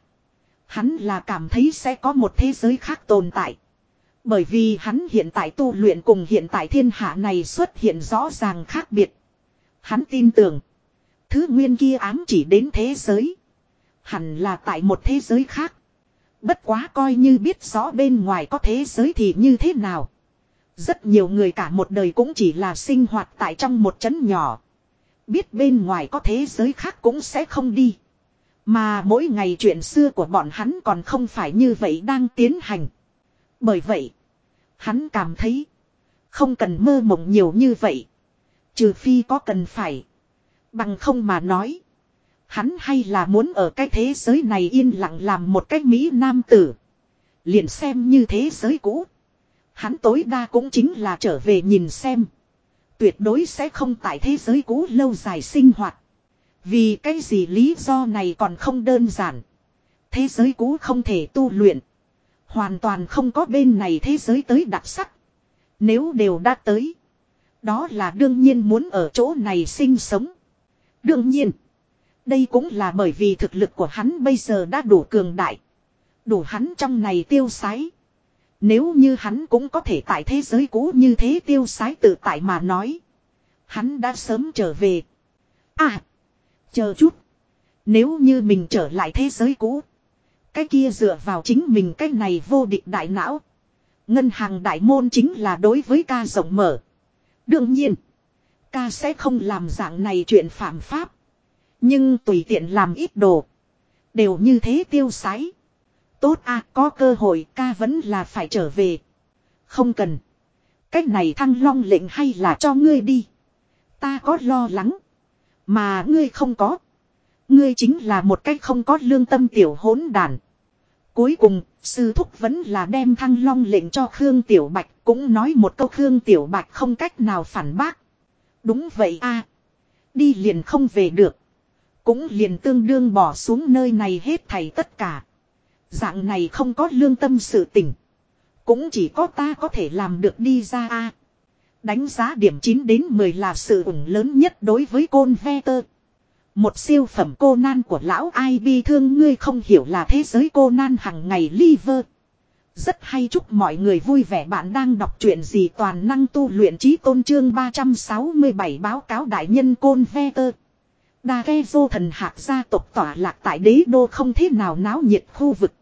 hắn là cảm thấy sẽ có một thế giới khác tồn tại. Bởi vì hắn hiện tại tu luyện cùng hiện tại thiên hạ này xuất hiện rõ ràng khác biệt. Hắn tin tưởng. Thứ nguyên kia ám chỉ đến thế giới. Hẳn là tại một thế giới khác. Bất quá coi như biết rõ bên ngoài có thế giới thì như thế nào. Rất nhiều người cả một đời cũng chỉ là sinh hoạt tại trong một chấn nhỏ. Biết bên ngoài có thế giới khác cũng sẽ không đi. Mà mỗi ngày chuyện xưa của bọn hắn còn không phải như vậy đang tiến hành. Bởi vậy, hắn cảm thấy không cần mơ mộng nhiều như vậy. Trừ phi có cần phải. Bằng không mà nói. Hắn hay là muốn ở cái thế giới này yên lặng làm một cái Mỹ Nam tử. Liền xem như thế giới cũ. Hắn tối đa cũng chính là trở về nhìn xem. Tuyệt đối sẽ không tại thế giới cũ lâu dài sinh hoạt. Vì cái gì lý do này còn không đơn giản. Thế giới cũ không thể tu luyện. Hoàn toàn không có bên này thế giới tới đặc sắc. Nếu đều đã tới. Đó là đương nhiên muốn ở chỗ này sinh sống. Đương nhiên. Đây cũng là bởi vì thực lực của hắn bây giờ đã đủ cường đại. Đủ hắn trong này tiêu sái. Nếu như hắn cũng có thể tại thế giới cũ như thế tiêu sái tự tại mà nói. Hắn đã sớm trở về. À. Chờ chút. Nếu như mình trở lại thế giới cũ. Cái kia dựa vào chính mình cái này vô địch đại não. Ngân hàng đại môn chính là đối với ca rộng mở. Đương nhiên. Ca sẽ không làm dạng này chuyện phạm pháp. Nhưng tùy tiện làm ít đồ. Đều như thế tiêu sái. Tốt a, có cơ hội ca vẫn là phải trở về. Không cần. Cách này thăng long lệnh hay là cho ngươi đi. Ta có lo lắng. Mà ngươi không có. Ngươi chính là một cách không có lương tâm tiểu hỗn đàn. Cuối cùng, sư thúc vẫn là đem thăng long lệnh cho Khương Tiểu Bạch, cũng nói một câu Khương Tiểu Bạch không cách nào phản bác. Đúng vậy a Đi liền không về được. Cũng liền tương đương bỏ xuống nơi này hết thảy tất cả. Dạng này không có lương tâm sự tỉnh. Cũng chỉ có ta có thể làm được đi ra a Đánh giá điểm 9 đến 10 là sự ủng lớn nhất đối với côn ve tơ. Một siêu phẩm cô nan của lão ai bi thương ngươi không hiểu là thế giới cô nan hằng ngày liver. Rất hay chúc mọi người vui vẻ bạn đang đọc truyện gì toàn năng tu luyện trí tôn trương 367 báo cáo đại nhân côn ve tơ. Đa ghe vô thần hạc gia tộc tỏa lạc tại đế đô không thế nào náo nhiệt khu vực.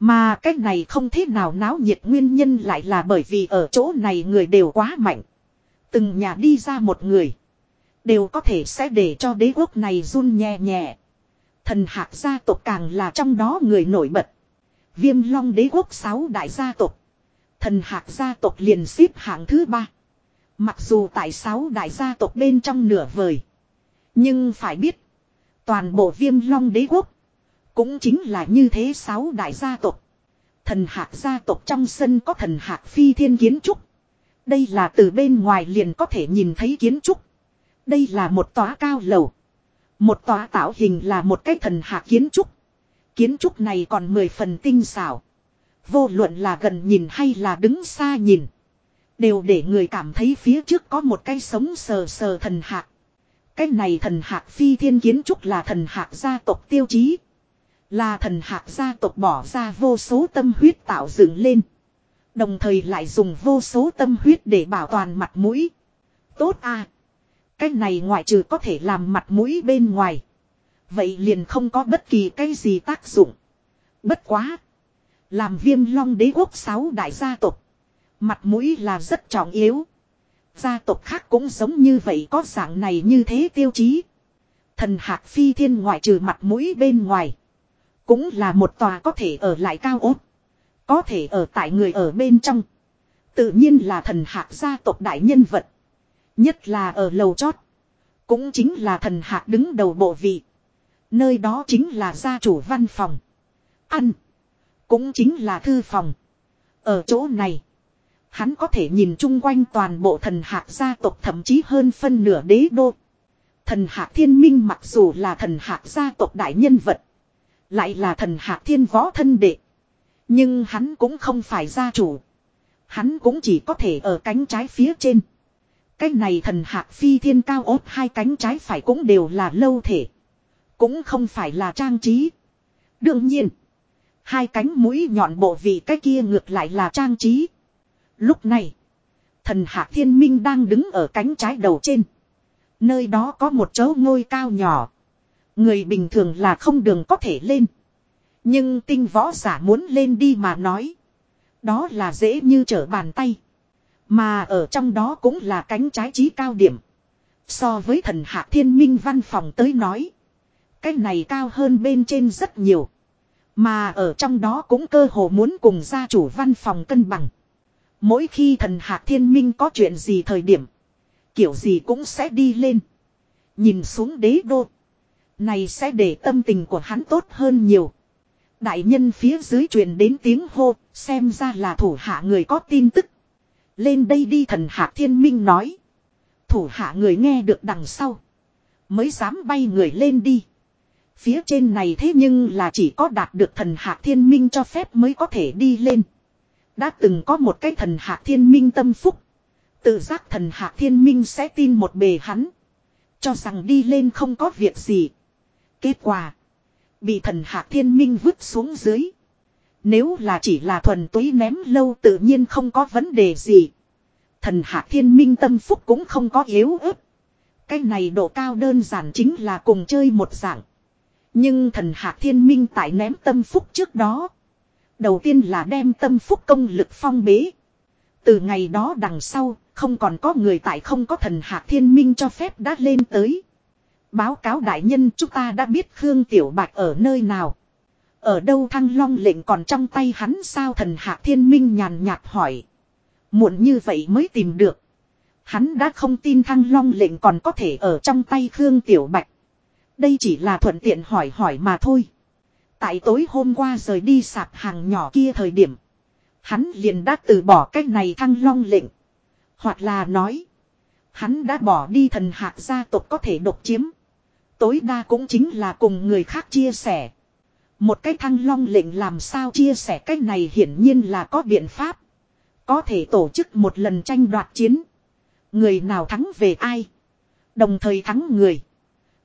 Mà cách này không thế nào náo nhiệt nguyên nhân lại là bởi vì ở chỗ này người đều quá mạnh. Từng nhà đi ra một người. Đều có thể sẽ để cho đế quốc này run nhẹ nhẹ. Thần hạc gia tộc càng là trong đó người nổi bật. Viêm long đế quốc sáu đại gia tộc. Thần hạc gia tộc liền xếp hạng thứ ba. Mặc dù tại sáu đại gia tộc bên trong nửa vời. Nhưng phải biết. Toàn bộ viêm long đế quốc. Cũng chính là như thế sáu đại gia tộc. Thần hạc gia tộc trong sân có thần hạc phi thiên kiến trúc. Đây là từ bên ngoài liền có thể nhìn thấy kiến trúc. Đây là một tòa cao lầu. Một tòa tạo hình là một cái thần hạ kiến trúc. Kiến trúc này còn mười phần tinh xảo. Vô luận là gần nhìn hay là đứng xa nhìn. Đều để người cảm thấy phía trước có một cái sống sờ sờ thần hạc. Cái này thần hạc phi thiên kiến trúc là thần hạc gia tộc tiêu chí. Là thần hạc gia tộc bỏ ra vô số tâm huyết tạo dựng lên. Đồng thời lại dùng vô số tâm huyết để bảo toàn mặt mũi. Tốt à. Cái này ngoại trừ có thể làm mặt mũi bên ngoài. Vậy liền không có bất kỳ cái gì tác dụng. Bất quá. Làm viêm long đế quốc sáu đại gia tộc. Mặt mũi là rất trọng yếu. Gia tộc khác cũng giống như vậy có dạng này như thế tiêu chí. Thần hạc phi thiên ngoại trừ mặt mũi bên ngoài. Cũng là một tòa có thể ở lại cao ốt. Có thể ở tại người ở bên trong. Tự nhiên là thần hạc gia tộc đại nhân vật. Nhất là ở lầu chót. Cũng chính là thần hạ đứng đầu bộ vị. Nơi đó chính là gia chủ văn phòng. Ăn. Cũng chính là thư phòng. Ở chỗ này. Hắn có thể nhìn chung quanh toàn bộ thần hạ gia tộc thậm chí hơn phân nửa đế đô. Thần hạ thiên minh mặc dù là thần hạ gia tộc đại nhân vật. Lại là thần hạ thiên võ thân đệ. Nhưng hắn cũng không phải gia chủ. Hắn cũng chỉ có thể ở cánh trái phía trên. Cái này thần hạc phi thiên cao ốt hai cánh trái phải cũng đều là lâu thể. Cũng không phải là trang trí. Đương nhiên. Hai cánh mũi nhọn bộ vị cái kia ngược lại là trang trí. Lúc này. Thần hạ thiên minh đang đứng ở cánh trái đầu trên. Nơi đó có một chỗ ngôi cao nhỏ. Người bình thường là không đường có thể lên. Nhưng tinh võ giả muốn lên đi mà nói. Đó là dễ như trở bàn tay. Mà ở trong đó cũng là cánh trái trí cao điểm. So với thần hạ thiên minh văn phòng tới nói. Cái này cao hơn bên trên rất nhiều. Mà ở trong đó cũng cơ hồ muốn cùng gia chủ văn phòng cân bằng. Mỗi khi thần hạ thiên minh có chuyện gì thời điểm. Kiểu gì cũng sẽ đi lên. Nhìn xuống đế đô. Này sẽ để tâm tình của hắn tốt hơn nhiều. Đại nhân phía dưới truyền đến tiếng hô, xem ra là thủ hạ người có tin tức. Lên đây đi thần hạ thiên minh nói. Thủ hạ người nghe được đằng sau. Mới dám bay người lên đi. Phía trên này thế nhưng là chỉ có đạt được thần hạ thiên minh cho phép mới có thể đi lên. Đã từng có một cái thần hạ thiên minh tâm phúc. Tự giác thần hạ thiên minh sẽ tin một bề hắn. Cho rằng đi lên không có việc gì. Kết quả. Bị thần hạ thiên minh vứt xuống dưới. Nếu là chỉ là thuần túy ném lâu tự nhiên không có vấn đề gì. Thần hạ thiên minh tâm phúc cũng không có yếu ớt. Cái này độ cao đơn giản chính là cùng chơi một dạng. Nhưng thần hạ thiên minh tại ném tâm phúc trước đó. Đầu tiên là đem tâm phúc công lực phong bế. Từ ngày đó đằng sau, không còn có người tại không có thần hạ thiên minh cho phép đã lên tới. Báo cáo đại nhân chúng ta đã biết Khương Tiểu Bạch ở nơi nào. Ở đâu thăng long lệnh còn trong tay hắn sao thần hạ thiên minh nhàn nhạt hỏi. Muộn như vậy mới tìm được. Hắn đã không tin thăng long lệnh còn có thể ở trong tay Khương Tiểu Bạch. Đây chỉ là thuận tiện hỏi hỏi mà thôi. Tại tối hôm qua rời đi sạp hàng nhỏ kia thời điểm. Hắn liền đã từ bỏ cách này thăng long lệnh. Hoặc là nói. Hắn đã bỏ đi thần hạ gia tộc có thể độc chiếm. Tối đa cũng chính là cùng người khác chia sẻ. Một cái thăng long lệnh làm sao chia sẻ cách này hiển nhiên là có biện pháp. Có thể tổ chức một lần tranh đoạt chiến. Người nào thắng về ai. Đồng thời thắng người.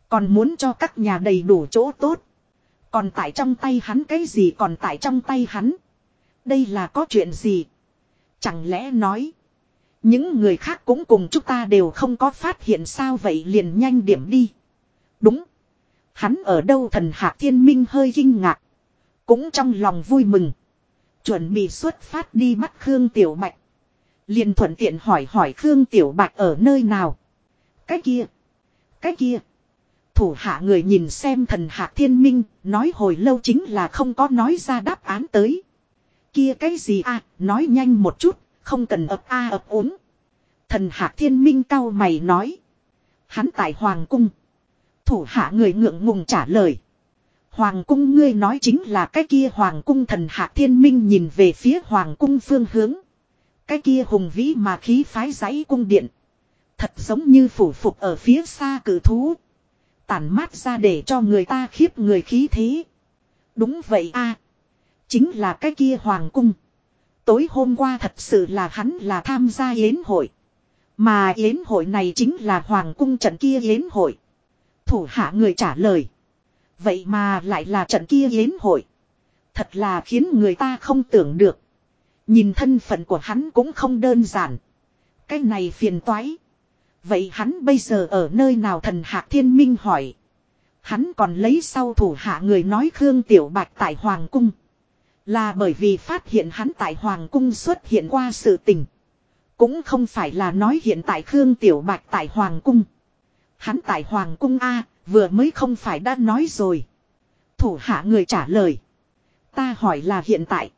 Còn muốn cho các nhà đầy đủ chỗ tốt. Còn tại trong tay hắn cái gì còn tại trong tay hắn. Đây là có chuyện gì. Chẳng lẽ nói. Những người khác cũng cùng chúng ta đều không có phát hiện sao vậy liền nhanh điểm đi. Đúng. Hắn ở đâu thần hạ thiên minh hơi kinh ngạc. Cũng trong lòng vui mừng. Chuẩn bị xuất phát đi bắt Khương Tiểu Bạch. liền thuận tiện hỏi hỏi Khương Tiểu Bạch ở nơi nào. Cái kia. Cái kia. Thủ hạ người nhìn xem thần hạ thiên minh, nói hồi lâu chính là không có nói ra đáp án tới. Kia cái gì à, nói nhanh một chút, không cần ập a ập uống. Thần hạ thiên minh cao mày nói. Hắn tại Hoàng cung. Thủ hạ người ngượng ngùng trả lời. Hoàng cung ngươi nói chính là cái kia Hoàng cung thần hạ thiên minh nhìn về phía Hoàng cung phương hướng. Cái kia hùng vĩ mà khí phái giấy cung điện. Thật giống như phủ phục ở phía xa cử thú. Tản mát ra để cho người ta khiếp người khí thế. Đúng vậy a Chính là cái kia Hoàng cung. Tối hôm qua thật sự là hắn là tham gia yến hội. Mà yến hội này chính là Hoàng cung trận kia yến hội. Thủ hạ người trả lời. Vậy mà lại là trận kia yến hội. Thật là khiến người ta không tưởng được. Nhìn thân phận của hắn cũng không đơn giản. Cái này phiền toái. Vậy hắn bây giờ ở nơi nào thần hạ thiên minh hỏi. Hắn còn lấy sau thủ hạ người nói Khương Tiểu Bạch tại Hoàng Cung. Là bởi vì phát hiện hắn tại Hoàng Cung xuất hiện qua sự tình. Cũng không phải là nói hiện tại Khương Tiểu Bạch tại Hoàng Cung. Hắn tại Hoàng Cung A, vừa mới không phải đã nói rồi. Thủ hạ người trả lời. Ta hỏi là hiện tại.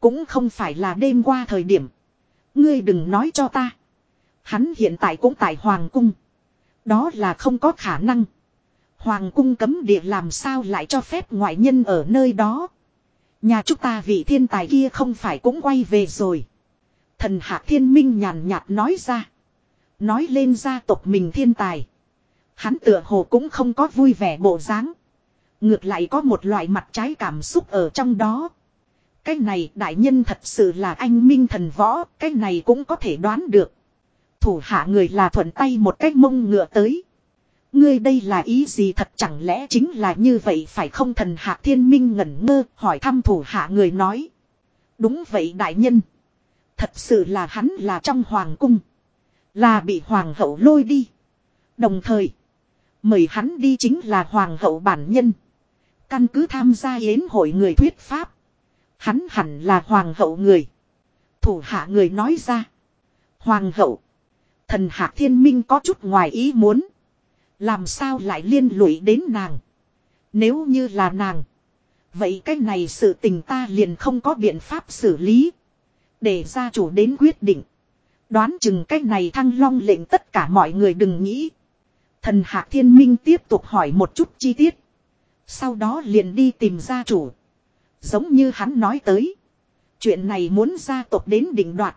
Cũng không phải là đêm qua thời điểm. Ngươi đừng nói cho ta. Hắn hiện tại cũng tại Hoàng Cung. Đó là không có khả năng. Hoàng Cung cấm địa làm sao lại cho phép ngoại nhân ở nơi đó. Nhà chúng ta vị thiên tài kia không phải cũng quay về rồi. Thần hạ thiên minh nhàn nhạt nói ra. Nói lên gia tộc mình thiên tài. Hắn tựa hồ cũng không có vui vẻ bộ dáng. Ngược lại có một loại mặt trái cảm xúc ở trong đó. Cái này đại nhân thật sự là anh minh thần võ, cái này cũng có thể đoán được. Thủ hạ người là thuận tay một cách mông ngựa tới. Ngươi đây là ý gì thật chẳng lẽ chính là như vậy phải không thần hạ thiên minh ngẩn ngơ hỏi thăm thủ hạ người nói. Đúng vậy đại nhân. Thật sự là hắn là trong hoàng cung. Là bị hoàng hậu lôi đi. Đồng thời. Mời hắn đi chính là hoàng hậu bản nhân. Căn cứ tham gia yến hội người thuyết pháp. Hắn hẳn là hoàng hậu người. Thủ hạ người nói ra. Hoàng hậu. Thần hạ thiên minh có chút ngoài ý muốn. Làm sao lại liên lụy đến nàng. Nếu như là nàng. Vậy cái này sự tình ta liền không có biện pháp xử lý. Để gia chủ đến quyết định. Đoán chừng cái này thăng long lệnh tất cả mọi người đừng nghĩ. Thần hạ thiên minh tiếp tục hỏi một chút chi tiết. Sau đó liền đi tìm gia chủ. Giống như hắn nói tới. Chuyện này muốn gia tộc đến đỉnh đoạt.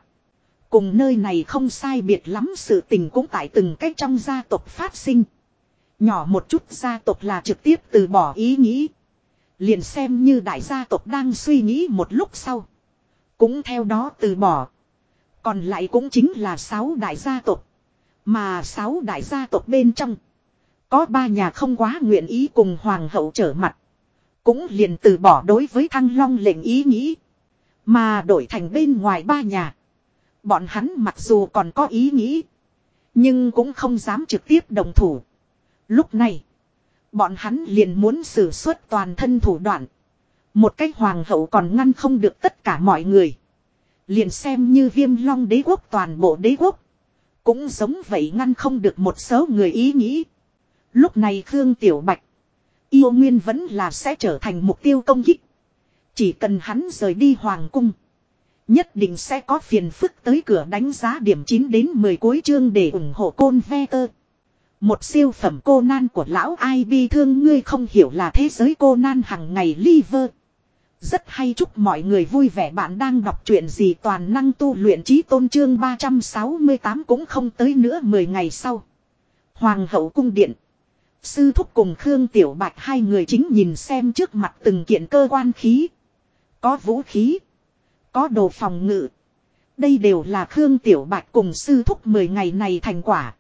Cùng nơi này không sai biệt lắm sự tình cũng tại từng cách trong gia tộc phát sinh. Nhỏ một chút gia tộc là trực tiếp từ bỏ ý nghĩ. Liền xem như đại gia tộc đang suy nghĩ một lúc sau. Cũng theo đó từ bỏ. Còn lại cũng chính là sáu đại gia tộc. Mà sáu đại gia tộc bên trong. Có ba nhà không quá nguyện ý cùng hoàng hậu trở mặt. Cũng liền từ bỏ đối với thăng long lệnh ý nghĩ. Mà đổi thành bên ngoài ba nhà. Bọn hắn mặc dù còn có ý nghĩ. Nhưng cũng không dám trực tiếp đồng thủ. Lúc này. Bọn hắn liền muốn sử xuất toàn thân thủ đoạn. Một cách hoàng hậu còn ngăn không được tất cả mọi người. Liền xem như viêm long đế quốc toàn bộ đế quốc. Cũng giống vậy ngăn không được một số người ý nghĩ. Lúc này Khương Tiểu Bạch. Yêu Nguyên vẫn là sẽ trở thành mục tiêu công kích. Chỉ cần hắn rời đi Hoàng Cung. Nhất định sẽ có phiền phức tới cửa đánh giá điểm 9 đến 10 cuối chương để ủng hộ côn ve tơ. Một siêu phẩm cô nan của lão ai bi thương, ngươi không hiểu là thế giới cô nan hằng ngày liver. Rất hay chúc mọi người vui vẻ bạn đang đọc truyện gì toàn năng tu luyện trí tôn trương 368 cũng không tới nữa 10 ngày sau. Hoàng hậu cung điện. Sư thúc cùng Khương Tiểu Bạch hai người chính nhìn xem trước mặt từng kiện cơ quan khí. Có vũ khí. Có đồ phòng ngự. Đây đều là Khương Tiểu Bạch cùng sư thúc 10 ngày này thành quả.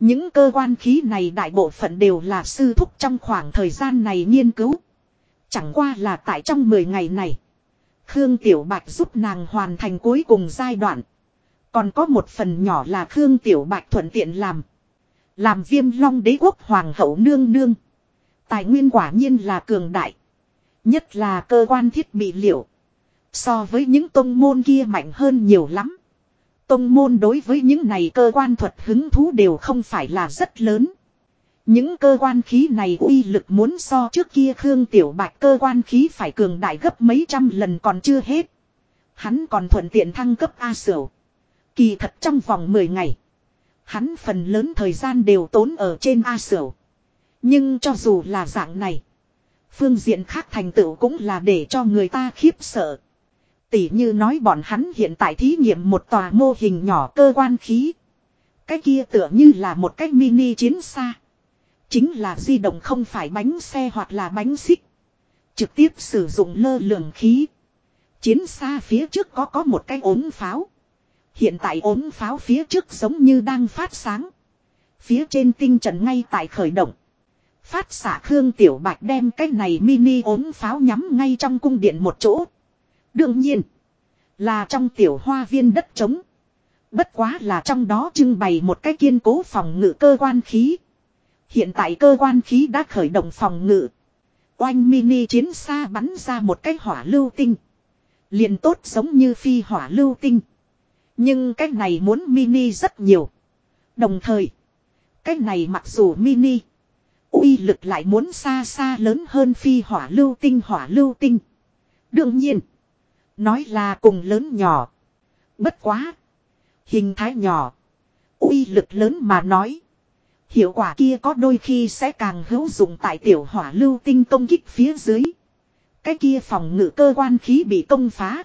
Những cơ quan khí này đại bộ phận đều là sư thúc trong khoảng thời gian này nghiên cứu. Chẳng qua là tại trong 10 ngày này. Khương Tiểu Bạch giúp nàng hoàn thành cuối cùng giai đoạn. Còn có một phần nhỏ là Khương Tiểu Bạch thuận tiện làm. Làm viêm long đế quốc hoàng hậu nương nương. Tài nguyên quả nhiên là cường đại. Nhất là cơ quan thiết bị liệu. So với những tông môn kia mạnh hơn nhiều lắm. Tông môn đối với những này cơ quan thuật hứng thú đều không phải là rất lớn. Những cơ quan khí này uy lực muốn so trước kia Khương Tiểu Bạch cơ quan khí phải cường đại gấp mấy trăm lần còn chưa hết. Hắn còn thuận tiện thăng cấp A Sửu. Kỳ thật trong vòng 10 ngày. Hắn phần lớn thời gian đều tốn ở trên A Sửu. Nhưng cho dù là dạng này. Phương diện khác thành tựu cũng là để cho người ta khiếp sợ. Tỷ như nói bọn hắn hiện tại thí nghiệm một tòa mô hình nhỏ cơ quan khí. Cái kia tựa như là một cái mini chiến xa. Chính là di động không phải bánh xe hoặc là bánh xích. Trực tiếp sử dụng lơ lường khí. Chiến xa phía trước có có một cái ốm pháo. Hiện tại ốm pháo phía trước giống như đang phát sáng. Phía trên tinh trần ngay tại khởi động. Phát xạ Khương Tiểu Bạch đem cái này mini ốm pháo nhắm ngay trong cung điện một chỗ. Đương nhiên. Là trong tiểu hoa viên đất trống. Bất quá là trong đó trưng bày một cái kiên cố phòng ngự cơ quan khí. Hiện tại cơ quan khí đã khởi động phòng ngự. Oanh mini chiến xa bắn ra một cái hỏa lưu tinh. liền tốt giống như phi hỏa lưu tinh. Nhưng cái này muốn mini rất nhiều. Đồng thời. Cái này mặc dù mini. uy lực lại muốn xa xa lớn hơn phi hỏa lưu tinh, hỏa lưu tinh. Đương nhiên. Nói là cùng lớn nhỏ. Bất quá. Hình thái nhỏ. uy lực lớn mà nói. Hiệu quả kia có đôi khi sẽ càng hữu dụng tại tiểu hỏa lưu tinh công kích phía dưới. Cái kia phòng ngự cơ quan khí bị công phá.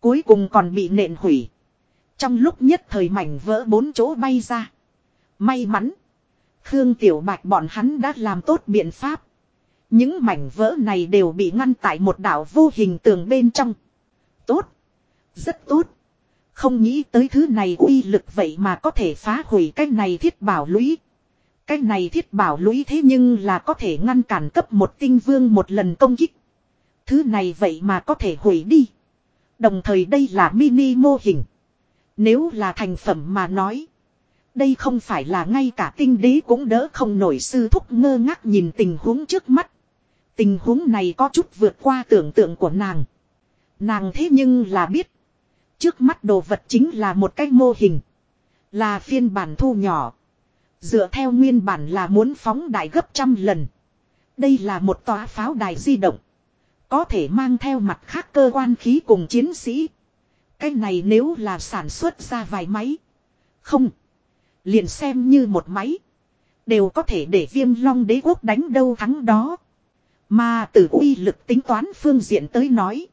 Cuối cùng còn bị nện hủy. Trong lúc nhất thời mảnh vỡ bốn chỗ bay ra. May mắn. Khương Tiểu Bạch bọn hắn đã làm tốt biện pháp. Những mảnh vỡ này đều bị ngăn tại một đảo vô hình tường bên trong. Tốt. Rất tốt. Không nghĩ tới thứ này uy lực vậy mà có thể phá hủy cái này thiết bảo lũy. Cái này thiết bảo lũy thế nhưng là có thể ngăn cản cấp một tinh vương một lần công kích. Thứ này vậy mà có thể hủy đi. Đồng thời đây là mini mô hình. Nếu là thành phẩm mà nói. Đây không phải là ngay cả tinh đế cũng đỡ không nổi sư thúc ngơ ngác nhìn tình huống trước mắt. Tình huống này có chút vượt qua tưởng tượng của nàng. Nàng thế nhưng là biết. Trước mắt đồ vật chính là một cái mô hình. Là phiên bản thu nhỏ. Dựa theo nguyên bản là muốn phóng đại gấp trăm lần. Đây là một tòa pháo đài di động. Có thể mang theo mặt khác cơ quan khí cùng chiến sĩ. Cái này nếu là sản xuất ra vài máy. Không. Liền xem như một máy. Đều có thể để viêm long đế quốc đánh đâu thắng đó. Mà từ uy lực tính toán phương diện tới nói.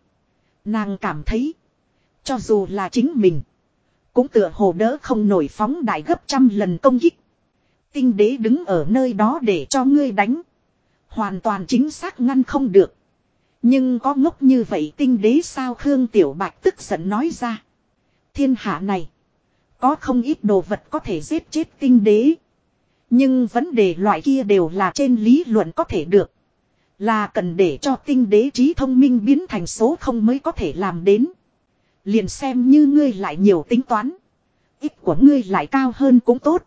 Nàng cảm thấy. Cho dù là chính mình. Cũng tựa hồ đỡ không nổi phóng đại gấp trăm lần công kích. Tinh đế đứng ở nơi đó để cho ngươi đánh. Hoàn toàn chính xác ngăn không được. Nhưng có ngốc như vậy tinh đế sao Khương Tiểu Bạch tức giận nói ra. Thiên hạ này. Có không ít đồ vật có thể giết chết tinh đế. Nhưng vấn đề loại kia đều là trên lý luận có thể được. Là cần để cho tinh đế trí thông minh biến thành số không mới có thể làm đến. Liền xem như ngươi lại nhiều tính toán. Ít của ngươi lại cao hơn cũng tốt.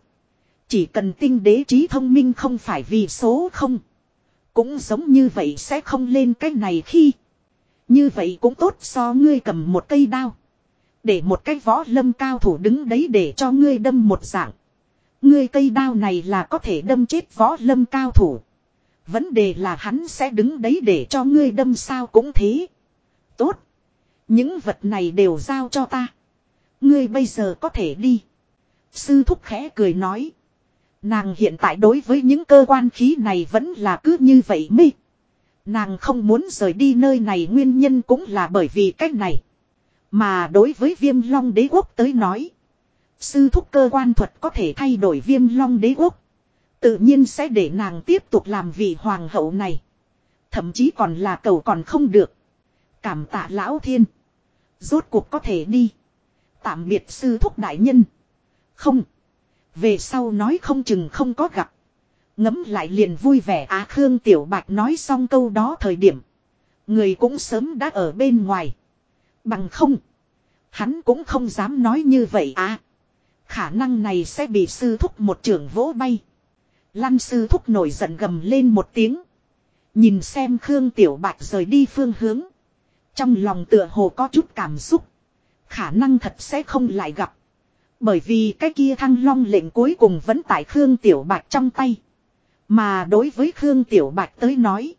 Chỉ cần tinh đế trí thông minh không phải vì số không. Cũng giống như vậy sẽ không lên cái này khi. Như vậy cũng tốt so ngươi cầm một cây đao. Để một cái võ lâm cao thủ đứng đấy để cho ngươi đâm một dạng. Ngươi cây đao này là có thể đâm chết võ lâm cao thủ. Vấn đề là hắn sẽ đứng đấy để cho ngươi đâm sao cũng thế. Tốt. Những vật này đều giao cho ta. Ngươi bây giờ có thể đi. Sư thúc khẽ cười nói. Nàng hiện tại đối với những cơ quan khí này vẫn là cứ như vậy mê. Nàng không muốn rời đi nơi này nguyên nhân cũng là bởi vì cách này. Mà đối với viêm long đế quốc tới nói. Sư thúc cơ quan thuật có thể thay đổi viêm long đế quốc. Tự nhiên sẽ để nàng tiếp tục làm vị hoàng hậu này. Thậm chí còn là cầu còn không được. Cảm tạ lão thiên. Rốt cuộc có thể đi. Tạm biệt sư thúc đại nhân. Không. Về sau nói không chừng không có gặp. Ngấm lại liền vui vẻ á Khương Tiểu Bạch nói xong câu đó thời điểm. Người cũng sớm đã ở bên ngoài. Bằng không. Hắn cũng không dám nói như vậy à. Khả năng này sẽ bị sư thúc một trưởng vỗ bay. Lăn sư thúc nổi giận gầm lên một tiếng. Nhìn xem Khương Tiểu Bạch rời đi phương hướng. Trong lòng tựa hồ có chút cảm xúc. Khả năng thật sẽ không lại gặp. Bởi vì cái kia thăng long lệnh cuối cùng vẫn tại Khương Tiểu Bạch trong tay. Mà đối với Khương Tiểu Bạch tới nói.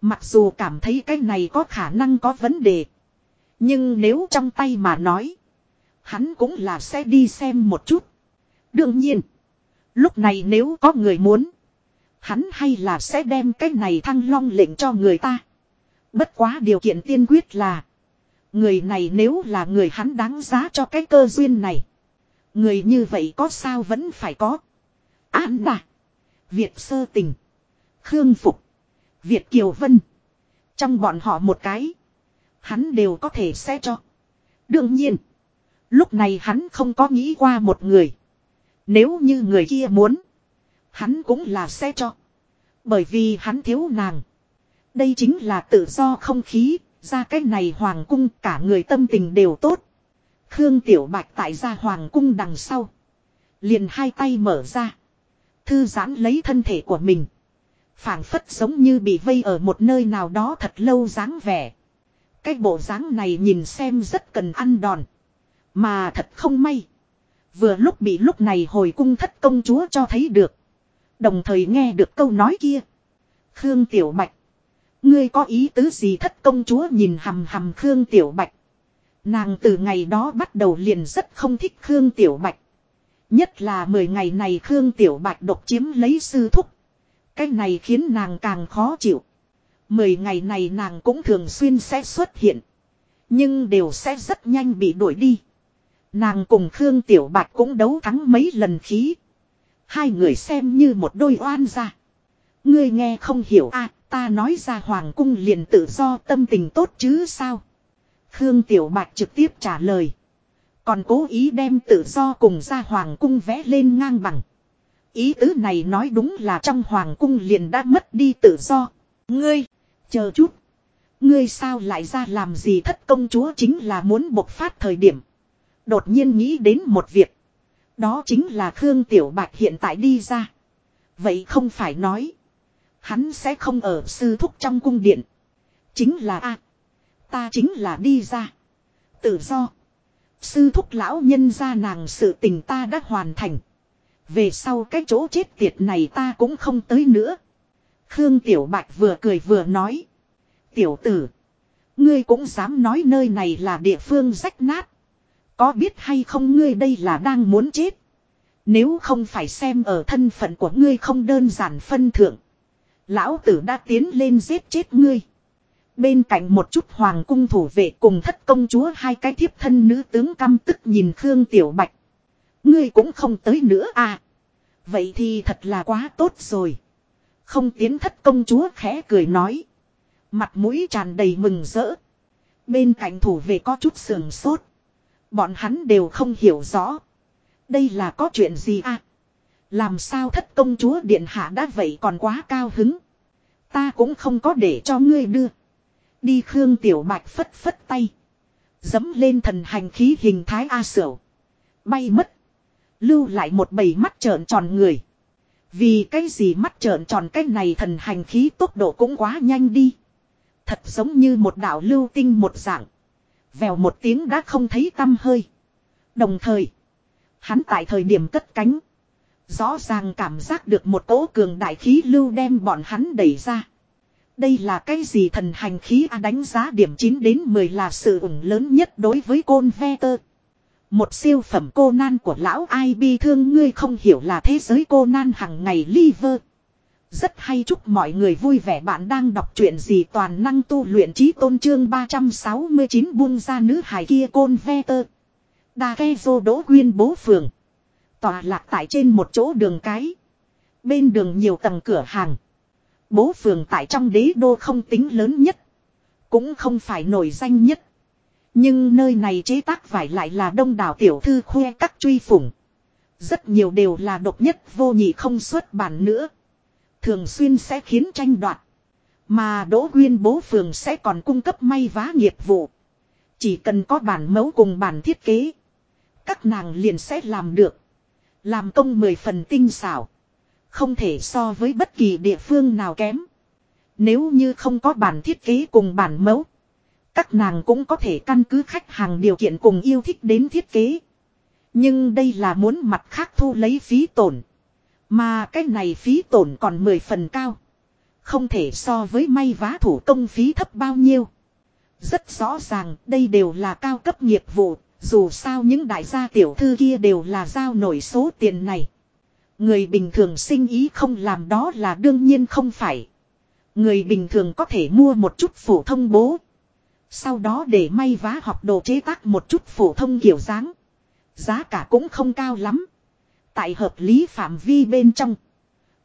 Mặc dù cảm thấy cái này có khả năng có vấn đề. Nhưng nếu trong tay mà nói. Hắn cũng là sẽ đi xem một chút. Đương nhiên. Lúc này nếu có người muốn. Hắn hay là sẽ đem cái này thăng long lệnh cho người ta. Bất quá điều kiện tiên quyết là. Người này nếu là người hắn đáng giá cho cái cơ duyên này. Người như vậy có sao vẫn phải có. An đà. Việt sơ tình. Khương Phục. Việt Kiều Vân. Trong bọn họ một cái. Hắn đều có thể sẽ cho. Đương nhiên. Lúc này hắn không có nghĩ qua một người. Nếu như người kia muốn. Hắn cũng là sẽ cho. Bởi vì hắn thiếu nàng. Đây chính là tự do không khí. Ra cái này hoàng cung cả người tâm tình đều tốt. Khương Tiểu Bạch tại ra hoàng cung đằng sau. Liền hai tay mở ra. Thư giãn lấy thân thể của mình. phảng phất giống như bị vây ở một nơi nào đó thật lâu dáng vẻ. Cái bộ dáng này nhìn xem rất cần ăn đòn. Mà thật không may. Vừa lúc bị lúc này hồi cung thất công chúa cho thấy được. Đồng thời nghe được câu nói kia. Khương Tiểu Bạch. Ngươi có ý tứ gì thất công chúa nhìn hầm hầm Khương Tiểu Bạch. Nàng từ ngày đó bắt đầu liền rất không thích Khương Tiểu Bạch. Nhất là 10 ngày này Khương Tiểu Bạch độc chiếm lấy sư thúc. Cái này khiến nàng càng khó chịu. Mười ngày này nàng cũng thường xuyên sẽ xuất hiện. Nhưng đều sẽ rất nhanh bị đuổi đi. Nàng cùng Khương Tiểu Bạch cũng đấu thắng mấy lần khí. Hai người xem như một đôi oan gia. Ngươi nghe không hiểu a à, ta nói ra hoàng cung liền tự do tâm tình tốt chứ sao. Khương Tiểu Bạch trực tiếp trả lời. Còn cố ý đem tự do cùng ra hoàng cung vẽ lên ngang bằng. Ý tứ này nói đúng là trong hoàng cung liền đã mất đi tự do. Ngươi, chờ chút. Ngươi sao lại ra làm gì thất công chúa chính là muốn bộc phát thời điểm. Đột nhiên nghĩ đến một việc. Đó chính là Khương Tiểu Bạch hiện tại đi ra. Vậy không phải nói. Hắn sẽ không ở sư thúc trong cung điện. Chính là a Ta chính là đi ra. Tự do. Sư thúc lão nhân ra nàng sự tình ta đã hoàn thành. Về sau cái chỗ chết tiệt này ta cũng không tới nữa. Khương Tiểu Bạch vừa cười vừa nói. Tiểu tử. Ngươi cũng dám nói nơi này là địa phương rách nát. Có biết hay không ngươi đây là đang muốn chết. Nếu không phải xem ở thân phận của ngươi không đơn giản phân thượng. Lão tử đã tiến lên giết chết ngươi. Bên cạnh một chút hoàng cung thủ vệ cùng thất công chúa hai cái thiếp thân nữ tướng căm tức nhìn Khương Tiểu Bạch. Ngươi cũng không tới nữa à. Vậy thì thật là quá tốt rồi. Không tiến thất công chúa khẽ cười nói. Mặt mũi tràn đầy mừng rỡ. Bên cạnh thủ vệ có chút sườn sốt. Bọn hắn đều không hiểu rõ. Đây là có chuyện gì à? Làm sao thất công chúa điện hạ đã vậy còn quá cao hứng. Ta cũng không có để cho ngươi đưa. Đi Khương Tiểu Bạch phất phất tay. Dấm lên thần hành khí hình thái A Sửu. Bay mất. Lưu lại một bầy mắt trợn tròn người. Vì cái gì mắt trợn tròn cái này thần hành khí tốc độ cũng quá nhanh đi. Thật giống như một đạo lưu tinh một dạng. Vèo một tiếng đã không thấy tâm hơi. Đồng thời. Hắn tại thời điểm cất cánh. Rõ ràng cảm giác được một cỗ cường đại khí lưu đem bọn hắn đẩy ra. Đây là cái gì thần hành khí A đánh giá điểm 9 đến 10 là sự ủng lớn nhất đối với côn ve tơ. Một siêu phẩm cô nan của lão ai bi thương ngươi không hiểu là thế giới cô nan hằng ngày liver. Rất hay chúc mọi người vui vẻ bạn đang đọc truyện gì toàn năng tu luyện trí tôn trương 369 buông ra nữ hài kia côn ve tơ. Đa ghe vô đỗ quyên bố phường. Tòa lạc tại trên một chỗ đường cái. Bên đường nhiều tầng cửa hàng. Bố phường tại trong đế đô không tính lớn nhất. Cũng không phải nổi danh nhất. Nhưng nơi này chế tác vải lại là đông đảo tiểu thư khoe các truy phủng. Rất nhiều đều là độc nhất vô nhị không xuất bản nữa. Thường xuyên sẽ khiến tranh đoạt. Mà Đỗ Quyên bố phường sẽ còn cung cấp may vá nghiệp vụ. Chỉ cần có bản mẫu cùng bản thiết kế. Các nàng liền sẽ làm được. Làm công mười phần tinh xảo. Không thể so với bất kỳ địa phương nào kém. Nếu như không có bản thiết kế cùng bản mẫu. Các nàng cũng có thể căn cứ khách hàng điều kiện cùng yêu thích đến thiết kế. Nhưng đây là muốn mặt khác thu lấy phí tổn. Mà cái này phí tổn còn 10 phần cao. Không thể so với may vá thủ công phí thấp bao nhiêu. Rất rõ ràng, đây đều là cao cấp nghiệp vụ. Dù sao những đại gia tiểu thư kia đều là giao nổi số tiền này. Người bình thường sinh ý không làm đó là đương nhiên không phải. Người bình thường có thể mua một chút phổ thông bố. Sau đó để may vá học đồ chế tác một chút phổ thông kiểu dáng. Giá cả cũng không cao lắm. Tại hợp lý phạm vi bên trong.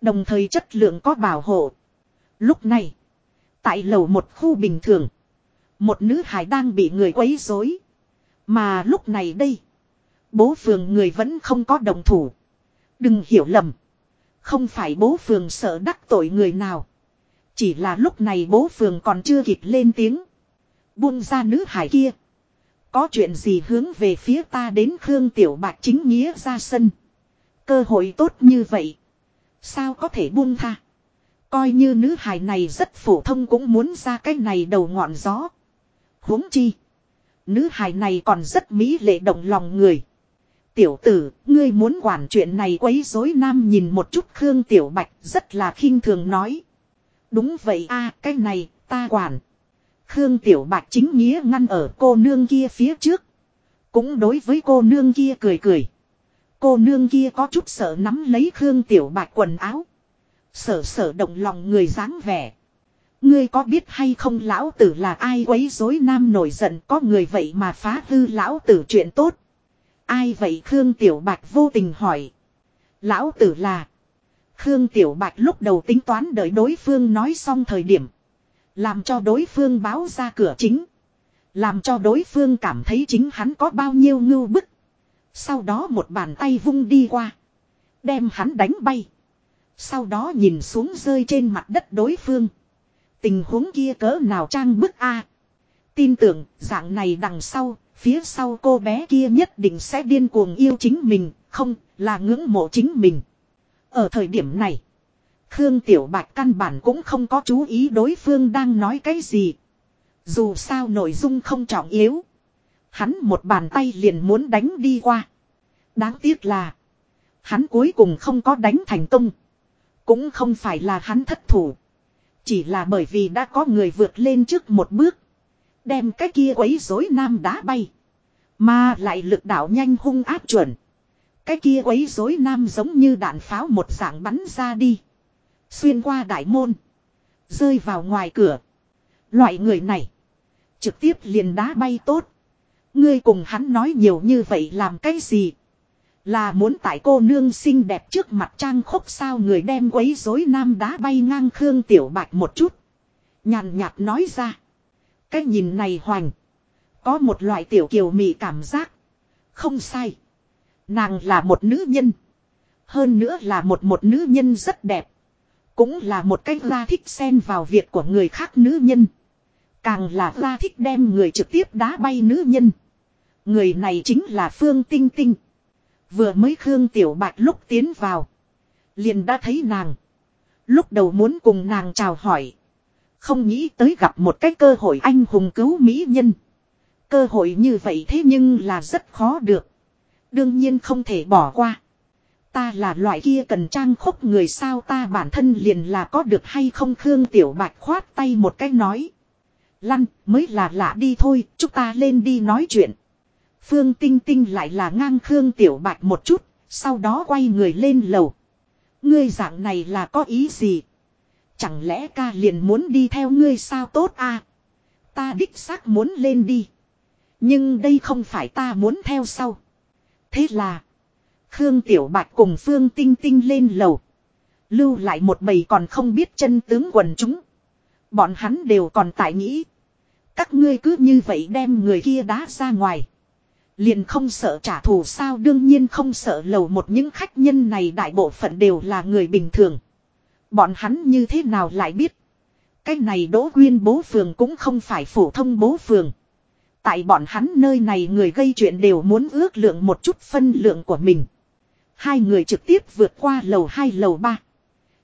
Đồng thời chất lượng có bảo hộ. Lúc này. Tại lầu một khu bình thường. Một nữ hải đang bị người quấy rối. Mà lúc này đây. Bố phường người vẫn không có đồng thủ. Đừng hiểu lầm. Không phải bố phường sợ đắc tội người nào. Chỉ là lúc này bố phường còn chưa kịp lên tiếng. Buông ra nữ hải kia. Có chuyện gì hướng về phía ta đến Khương Tiểu bạc chính nghĩa ra sân. Cơ hội tốt như vậy. Sao có thể buông tha. Coi như nữ hài này rất phổ thông cũng muốn ra cái này đầu ngọn gió. huống chi. Nữ hài này còn rất mỹ lệ động lòng người. Tiểu tử, ngươi muốn quản chuyện này quấy rối nam nhìn một chút Khương Tiểu Bạch rất là khinh thường nói. Đúng vậy a cái này, ta quản. Khương Tiểu Bạch chính nghĩa ngăn ở cô nương kia phía trước. Cũng đối với cô nương kia cười cười. Cô nương kia có chút sợ nắm lấy Khương Tiểu Bạch quần áo. Sở sở động lòng người dáng vẻ. Ngươi có biết hay không lão tử là ai quấy rối nam nổi giận có người vậy mà phá hư lão tử chuyện tốt. Ai vậy Khương Tiểu Bạch vô tình hỏi. Lão tử là. Khương Tiểu Bạch lúc đầu tính toán đợi đối phương nói xong thời điểm. Làm cho đối phương báo ra cửa chính. Làm cho đối phương cảm thấy chính hắn có bao nhiêu ngưu bức. Sau đó một bàn tay vung đi qua. Đem hắn đánh bay. Sau đó nhìn xuống rơi trên mặt đất đối phương. Tình huống kia cỡ nào trang bức a Tin tưởng dạng này đằng sau, phía sau cô bé kia nhất định sẽ điên cuồng yêu chính mình, không là ngưỡng mộ chính mình. Ở thời điểm này, Khương Tiểu Bạch căn bản cũng không có chú ý đối phương đang nói cái gì. Dù sao nội dung không trọng yếu. Hắn một bàn tay liền muốn đánh đi qua. Đáng tiếc là, hắn cuối cùng không có đánh thành công. Cũng không phải là hắn thất thủ. Chỉ là bởi vì đã có người vượt lên trước một bước. Đem cái kia quấy rối nam đá bay. Mà lại lực đạo nhanh hung áp chuẩn. Cái kia quấy rối nam giống như đạn pháo một dạng bắn ra đi. Xuyên qua đại môn. Rơi vào ngoài cửa. Loại người này. Trực tiếp liền đá bay tốt. Ngươi cùng hắn nói nhiều như vậy làm cái gì? Là muốn tại cô nương xinh đẹp trước mặt trang khúc sao người đem quấy rối nam đá bay ngang Khương Tiểu Bạch một chút. Nhàn nhạt nói ra. Cái nhìn này hoành. Có một loại tiểu kiều mị cảm giác. Không sai. Nàng là một nữ nhân. Hơn nữa là một một nữ nhân rất đẹp. Cũng là một cách ra thích xen vào việc của người khác nữ nhân. Càng là ra thích đem người trực tiếp đá bay nữ nhân. Người này chính là Phương Tinh Tinh. Vừa mới Khương Tiểu Bạch lúc tiến vào. Liền đã thấy nàng. Lúc đầu muốn cùng nàng chào hỏi. Không nghĩ tới gặp một cái cơ hội anh hùng cứu mỹ nhân. Cơ hội như vậy thế nhưng là rất khó được. Đương nhiên không thể bỏ qua. Ta là loại kia cần trang khốc người sao ta bản thân liền là có được hay không Khương Tiểu Bạch khoát tay một cái nói. Lăn mới là lạ đi thôi, chúng ta lên đi nói chuyện. Phương Tinh Tinh lại là ngang Khương Tiểu Bạch một chút, sau đó quay người lên lầu. Ngươi dạng này là có ý gì? Chẳng lẽ ca liền muốn đi theo ngươi sao tốt à? Ta đích xác muốn lên đi. Nhưng đây không phải ta muốn theo sau. Thế là. Khương Tiểu Bạch cùng Phương Tinh Tinh lên lầu. Lưu lại một bầy còn không biết chân tướng quần chúng. Bọn hắn đều còn tại nghĩ. Các ngươi cứ như vậy đem người kia đá ra ngoài. Liền không sợ trả thù sao đương nhiên không sợ lầu một những khách nhân này đại bộ phận đều là người bình thường. Bọn hắn như thế nào lại biết. Cái này đỗ quyên bố phường cũng không phải phổ thông bố phường. Tại bọn hắn nơi này người gây chuyện đều muốn ước lượng một chút phân lượng của mình. Hai người trực tiếp vượt qua lầu 2 lầu 3.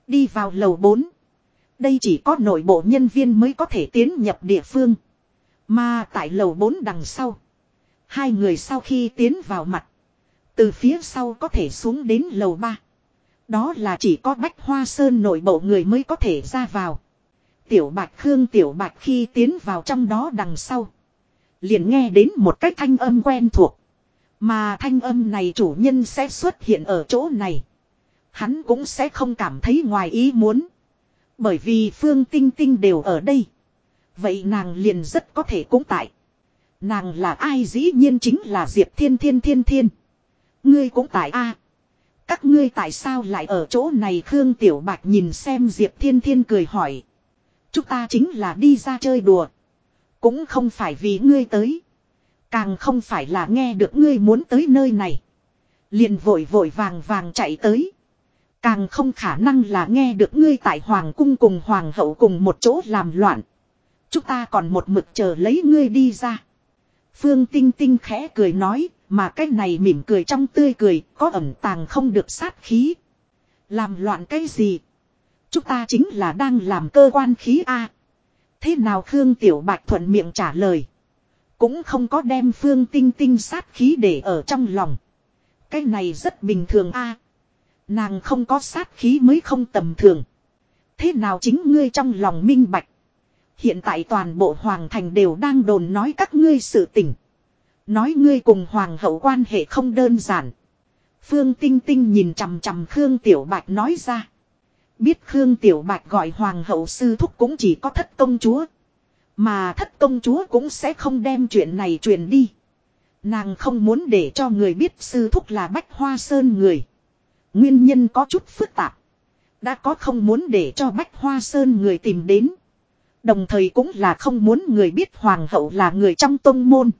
Đi vào lầu 4. Đây chỉ có nội bộ nhân viên mới có thể tiến nhập địa phương. Mà tại lầu 4 đằng sau. Hai người sau khi tiến vào mặt. Từ phía sau có thể xuống đến lầu 3. Đó là chỉ có bách hoa sơn nội bộ người mới có thể ra vào. Tiểu bạch khương, tiểu bạch khi tiến vào trong đó đằng sau. Liền nghe đến một cách thanh âm quen thuộc. Mà thanh âm này chủ nhân sẽ xuất hiện ở chỗ này. Hắn cũng sẽ không cảm thấy ngoài ý muốn. Bởi vì Phương Tinh Tinh đều ở đây. Vậy nàng liền rất có thể cũng tại. Nàng là ai dĩ nhiên chính là Diệp Thiên Thiên Thiên Thiên. Ngươi cũng tại a các ngươi tại sao lại ở chỗ này Khương Tiểu Bạch nhìn xem Diệp Thiên Thiên cười hỏi. Chúng ta chính là đi ra chơi đùa. Cũng không phải vì ngươi tới. Càng không phải là nghe được ngươi muốn tới nơi này. Liền vội vội vàng vàng chạy tới. Càng không khả năng là nghe được ngươi tại Hoàng cung cùng Hoàng hậu cùng một chỗ làm loạn. Chúng ta còn một mực chờ lấy ngươi đi ra. Phương Tinh Tinh khẽ cười nói, mà cái này mỉm cười trong tươi cười, có ẩm tàng không được sát khí. Làm loạn cái gì? Chúng ta chính là đang làm cơ quan khí A. Thế nào Khương Tiểu Bạch thuận miệng trả lời. Cũng không có đem Phương Tinh Tinh sát khí để ở trong lòng. Cái này rất bình thường A. Nàng không có sát khí mới không tầm thường. Thế nào chính ngươi trong lòng minh bạch. Hiện tại toàn bộ hoàng thành đều đang đồn nói các ngươi sự tình. Nói ngươi cùng hoàng hậu quan hệ không đơn giản. Phương Tinh Tinh nhìn chằm chằm Khương Tiểu Bạch nói ra. Biết Khương Tiểu Bạch gọi hoàng hậu sư thúc cũng chỉ có thất công chúa. Mà thất công chúa cũng sẽ không đem chuyện này truyền đi. Nàng không muốn để cho người biết sư thúc là bách hoa sơn người. Nguyên nhân có chút phức tạp. Đã có không muốn để cho bách hoa sơn người tìm đến. Đồng thời cũng là không muốn người biết hoàng hậu là người trong tông môn.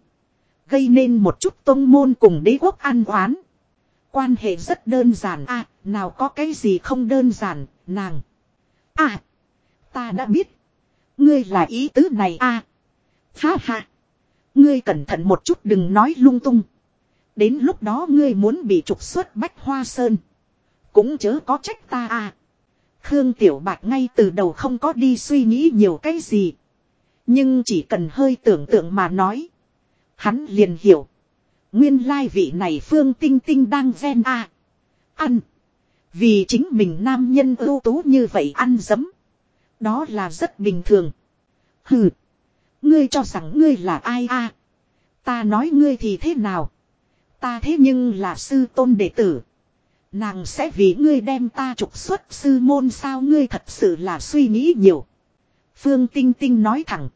Gây nên một chút tông môn cùng đế quốc an oán. Quan hệ rất đơn giản à, nào có cái gì không đơn giản, nàng. À, ta đã biết. Ngươi là ý tứ này à. Ha ha. Ngươi cẩn thận một chút đừng nói lung tung. Đến lúc đó ngươi muốn bị trục xuất bách hoa sơn. Cũng chớ có trách ta à. Khương Tiểu Bạch ngay từ đầu không có đi suy nghĩ nhiều cái gì. Nhưng chỉ cần hơi tưởng tượng mà nói. Hắn liền hiểu. Nguyên lai vị này Phương Tinh Tinh đang ven a Ăn. Vì chính mình nam nhân ưu tú như vậy ăn dấm. Đó là rất bình thường. Hừ. Ngươi cho rằng ngươi là ai a Ta nói ngươi thì thế nào? Ta thế nhưng là sư tôn đệ tử. Nàng sẽ vì ngươi đem ta trục xuất sư môn sao ngươi thật sự là suy nghĩ nhiều. Phương Tinh Tinh nói thẳng.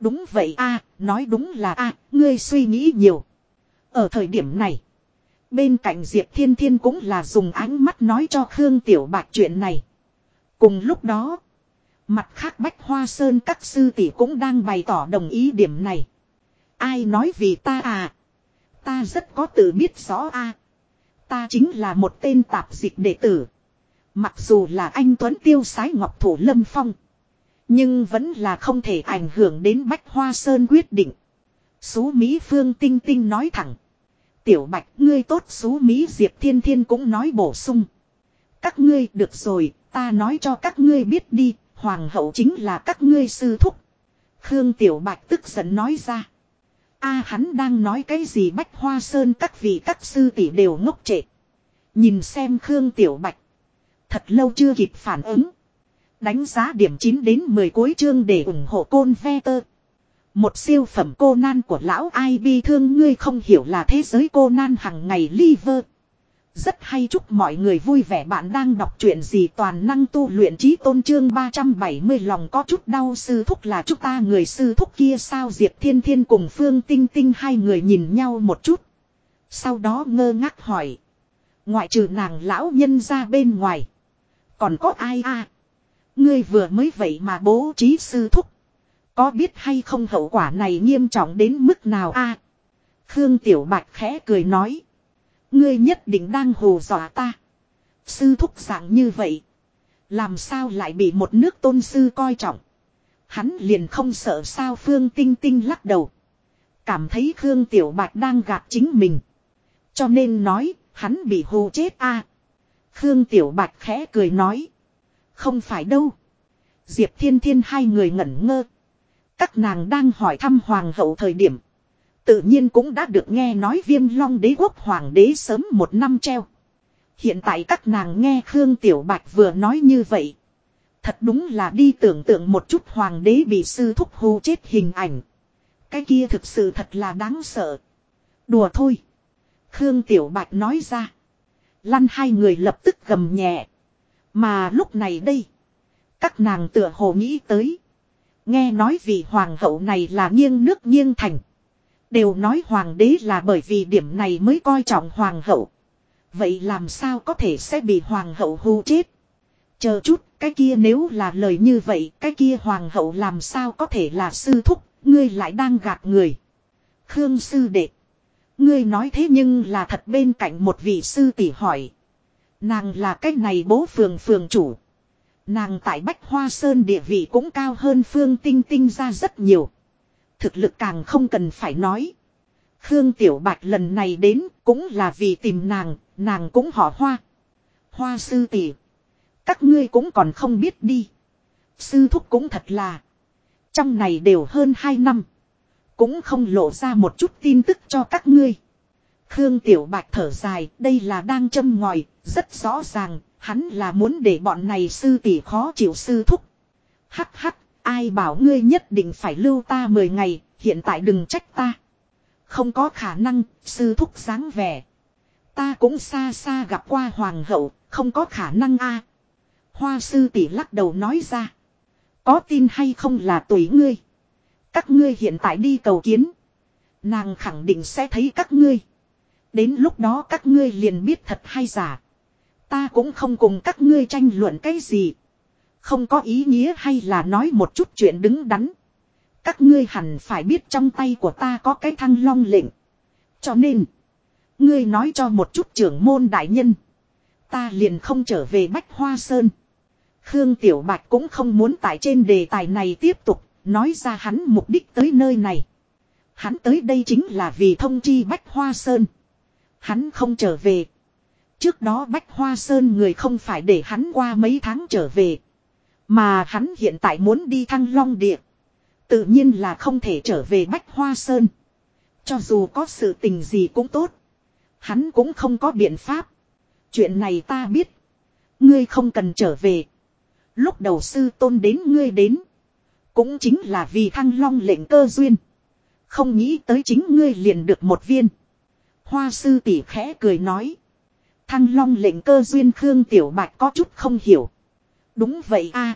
Đúng vậy a, nói đúng là a, ngươi suy nghĩ nhiều. Ở thời điểm này. Bên cạnh Diệp Thiên Thiên cũng là dùng ánh mắt nói cho Khương Tiểu Bạch chuyện này. Cùng lúc đó. Mặt khác Bách Hoa Sơn các sư tỷ cũng đang bày tỏ đồng ý điểm này. Ai nói vì ta à? Ta rất có tự biết rõ a. Ta chính là một tên tạp dịch đệ tử. Mặc dù là anh Tuấn tiêu sái ngọc thủ lâm phong. Nhưng vẫn là không thể ảnh hưởng đến Bách Hoa Sơn quyết định. Xú Mỹ Phương Tinh Tinh nói thẳng. Tiểu Bạch ngươi tốt xú Mỹ Diệp Thiên Thiên cũng nói bổ sung. Các ngươi được rồi, ta nói cho các ngươi biết đi, Hoàng hậu chính là các ngươi sư thúc. Khương Tiểu Bạch tức giận nói ra. a hắn đang nói cái gì Bách Hoa Sơn các vị các sư tỷ đều ngốc trệ. Nhìn xem Khương Tiểu Bạch. Thật lâu chưa kịp phản ứng. Đánh giá điểm 9 đến 10 cuối chương để ủng hộ côn ve tơ. Một siêu phẩm cô nan của lão ai bi thương ngươi không hiểu là thế giới cô nan hằng ngày liver. Rất hay chúc mọi người vui vẻ bạn đang đọc truyện gì toàn năng tu luyện trí tôn trương 370 lòng có chút đau sư thúc là chúng ta người sư thúc kia sao Diệp Thiên Thiên cùng Phương Tinh Tinh hai người nhìn nhau một chút. Sau đó ngơ ngác hỏi. Ngoại trừ nàng lão nhân ra bên ngoài. Còn có ai à? Ngươi vừa mới vậy mà bố trí sư thúc. Có biết hay không hậu quả này nghiêm trọng đến mức nào a? Khương Tiểu Bạch khẽ cười nói. Ngươi nhất định đang hù dọa ta. Sư thúc dạng như vậy. Làm sao lại bị một nước tôn sư coi trọng. Hắn liền không sợ sao Phương Tinh Tinh lắc đầu. Cảm thấy Khương Tiểu Bạch đang gạt chính mình. Cho nên nói, hắn bị hù chết a. Khương Tiểu Bạch khẽ cười nói. Không phải đâu. Diệp Thiên Thiên hai người ngẩn ngơ. Các nàng đang hỏi thăm hoàng hậu thời điểm. Tự nhiên cũng đã được nghe nói viêm long đế quốc hoàng đế sớm một năm treo. Hiện tại các nàng nghe Khương Tiểu Bạch vừa nói như vậy. Thật đúng là đi tưởng tượng một chút hoàng đế bị sư thúc hù chết hình ảnh. Cái kia thực sự thật là đáng sợ. Đùa thôi. Khương Tiểu Bạch nói ra. Lăn hai người lập tức gầm nhẹ. Mà lúc này đây. Các nàng tựa hồ nghĩ tới. Nghe nói vì hoàng hậu này là nghiêng nước nghiêng thành. Đều nói hoàng đế là bởi vì điểm này mới coi trọng hoàng hậu. Vậy làm sao có thể sẽ bị hoàng hậu hù chết? Chờ chút, cái kia nếu là lời như vậy, cái kia hoàng hậu làm sao có thể là sư thúc, ngươi lại đang gạt người. Khương sư đệ. Ngươi nói thế nhưng là thật bên cạnh một vị sư tỷ hỏi. Nàng là cái này bố phường phường chủ. Nàng tại Bách Hoa Sơn địa vị cũng cao hơn Phương Tinh Tinh ra rất nhiều. Thực lực càng không cần phải nói. Khương Tiểu Bạch lần này đến cũng là vì tìm nàng, nàng cũng họ Hoa. Hoa sư tỷ, Các ngươi cũng còn không biết đi. Sư thúc cũng thật là. Trong này đều hơn 2 năm. Cũng không lộ ra một chút tin tức cho các ngươi. Khương Tiểu Bạch thở dài, đây là đang châm ngòi, rất rõ ràng, Hắn là muốn để bọn này sư tỷ khó chịu sư thúc. Hắc hắc, ai bảo ngươi nhất định phải lưu ta 10 ngày, hiện tại đừng trách ta. Không có khả năng, sư thúc dáng vẻ. Ta cũng xa xa gặp qua hoàng hậu, không có khả năng a. Hoa sư tỷ lắc đầu nói ra. Có tin hay không là tùy ngươi. Các ngươi hiện tại đi cầu kiến. Nàng khẳng định sẽ thấy các ngươi. Đến lúc đó các ngươi liền biết thật hay giả. Ta cũng không cùng các ngươi tranh luận cái gì. Không có ý nghĩa hay là nói một chút chuyện đứng đắn. Các ngươi hẳn phải biết trong tay của ta có cái thăng long lệnh. Cho nên. Ngươi nói cho một chút trưởng môn đại nhân. Ta liền không trở về Bách Hoa Sơn. Khương Tiểu Bạch cũng không muốn tại trên đề tài này tiếp tục. Nói ra hắn mục đích tới nơi này. Hắn tới đây chính là vì thông chi Bách Hoa Sơn. Hắn không trở về. Trước đó Bách Hoa Sơn người không phải để hắn qua mấy tháng trở về. Mà hắn hiện tại muốn đi thăng long địa. Tự nhiên là không thể trở về Bách Hoa Sơn. Cho dù có sự tình gì cũng tốt. Hắn cũng không có biện pháp. Chuyện này ta biết. Ngươi không cần trở về. Lúc đầu sư tôn đến ngươi đến. Cũng chính là vì thăng long lệnh cơ duyên. Không nghĩ tới chính ngươi liền được một viên. Hoa sư tỷ khẽ cười nói. Thăng long lệnh cơ duyên Khương Tiểu Bạch có chút không hiểu. Đúng vậy a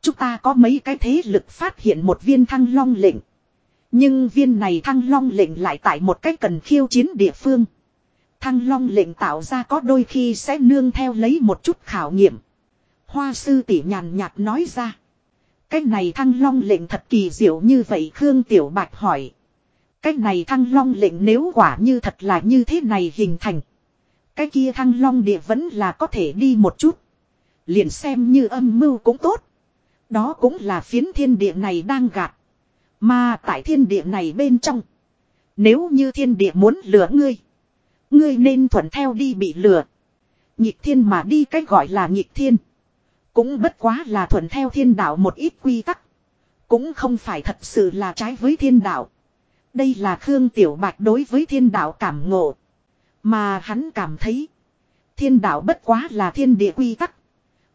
Chúng ta có mấy cái thế lực phát hiện một viên thăng long lệnh. Nhưng viên này thăng long lệnh lại tại một cách cần khiêu chiến địa phương. Thăng long lệnh tạo ra có đôi khi sẽ nương theo lấy một chút khảo nghiệm. Hoa sư tỷ nhàn nhạt nói ra. Cái này thăng long lệnh thật kỳ diệu như vậy Khương Tiểu Bạch hỏi. Cái này thăng long lệnh nếu quả như thật là như thế này hình thành. Cái kia thăng long địa vẫn là có thể đi một chút. Liền xem như âm mưu cũng tốt. Đó cũng là phiến thiên địa này đang gạt. Mà tại thiên địa này bên trong. Nếu như thiên địa muốn lừa ngươi. Ngươi nên thuận theo đi bị lừa. Nhịp thiên mà đi cách gọi là nhịp thiên. Cũng bất quá là thuận theo thiên đạo một ít quy tắc. Cũng không phải thật sự là trái với thiên đạo. Đây là Khương Tiểu Bạch đối với thiên đạo cảm ngộ. Mà hắn cảm thấy. Thiên đạo bất quá là thiên địa quy tắc.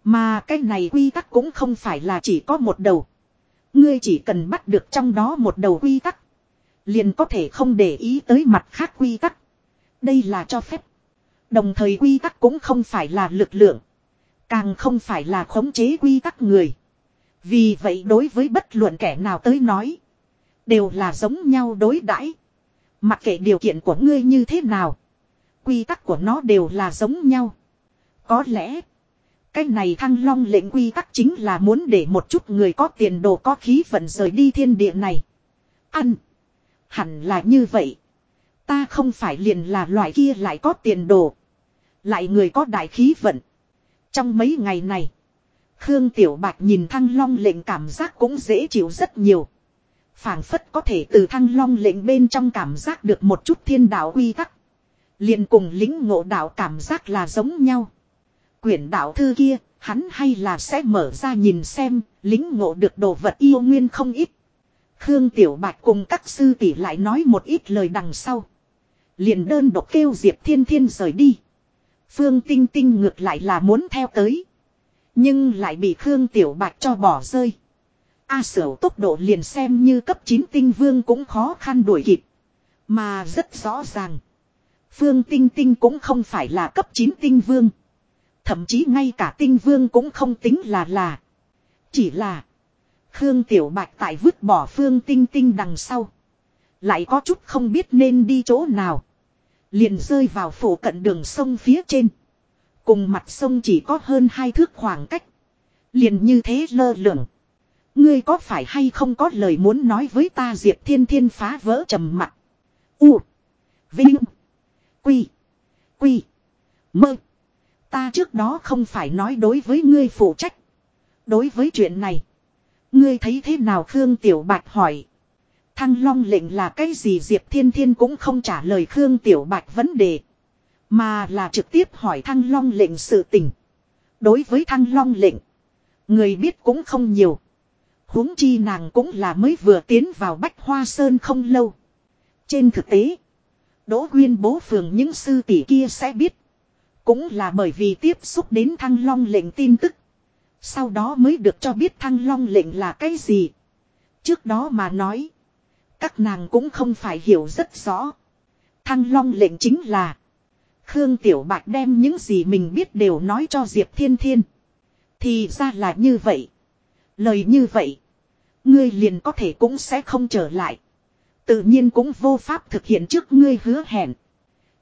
Mà cái này quy tắc cũng không phải là chỉ có một đầu. Ngươi chỉ cần bắt được trong đó một đầu quy tắc. Liền có thể không để ý tới mặt khác quy tắc. Đây là cho phép. Đồng thời quy tắc cũng không phải là lực lượng. Càng không phải là khống chế quy tắc người. Vì vậy đối với bất luận kẻ nào tới nói. Đều là giống nhau đối đãi Mặc kệ điều kiện của ngươi như thế nào. Quy tắc của nó đều là giống nhau. Có lẽ. Cái này thăng long lệnh quy tắc chính là muốn để một chút người có tiền đồ có khí vận rời đi thiên địa này. Ăn. Hẳn là như vậy. Ta không phải liền là loại kia lại có tiền đồ. Lại người có đại khí vận. Trong mấy ngày này. Khương Tiểu Bạch nhìn thăng long lệnh cảm giác cũng dễ chịu rất nhiều phảng phất có thể từ thăng long lệnh bên trong cảm giác được một chút thiên đạo quy tắc. liền cùng lính ngộ đạo cảm giác là giống nhau. Quyển đạo thư kia, hắn hay là sẽ mở ra nhìn xem, lính ngộ được đồ vật yêu nguyên không ít. Khương Tiểu Bạch cùng các sư tỷ lại nói một ít lời đằng sau. Liền đơn độc kêu Diệp Thiên Thiên rời đi. Phương Tinh Tinh ngược lại là muốn theo tới. Nhưng lại bị Khương Tiểu Bạch cho bỏ rơi. A sở tốc độ liền xem như cấp 9 tinh vương cũng khó khăn đuổi kịp. Mà rất rõ ràng. Phương tinh tinh cũng không phải là cấp 9 tinh vương. Thậm chí ngay cả tinh vương cũng không tính là là. Chỉ là. Khương Tiểu Bạch tại vứt bỏ phương tinh tinh đằng sau. Lại có chút không biết nên đi chỗ nào. Liền rơi vào phủ cận đường sông phía trên. Cùng mặt sông chỉ có hơn hai thước khoảng cách. Liền như thế lơ lửng. Ngươi có phải hay không có lời muốn nói với ta Diệp Thiên Thiên phá vỡ trầm mặt. U. Vinh. Quy. Quy. Mơ. Ta trước đó không phải nói đối với ngươi phụ trách. Đối với chuyện này. Ngươi thấy thế nào Khương Tiểu Bạch hỏi. Thăng Long lệnh là cái gì Diệp Thiên Thiên cũng không trả lời Khương Tiểu Bạch vấn đề. Mà là trực tiếp hỏi Thăng Long lệnh sự tình. Đối với Thăng Long lệnh. Người biết cũng không nhiều huống chi nàng cũng là mới vừa tiến vào Bách Hoa Sơn không lâu. Trên thực tế, Đỗ Quyên bố phường những sư tỷ kia sẽ biết. Cũng là bởi vì tiếp xúc đến thăng long lệnh tin tức. Sau đó mới được cho biết thăng long lệnh là cái gì. Trước đó mà nói. Các nàng cũng không phải hiểu rất rõ. Thăng long lệnh chính là. Khương Tiểu Bạch đem những gì mình biết đều nói cho Diệp Thiên Thiên. Thì ra là như vậy. Lời như vậy. Ngươi liền có thể cũng sẽ không trở lại. Tự nhiên cũng vô pháp thực hiện trước ngươi hứa hẹn.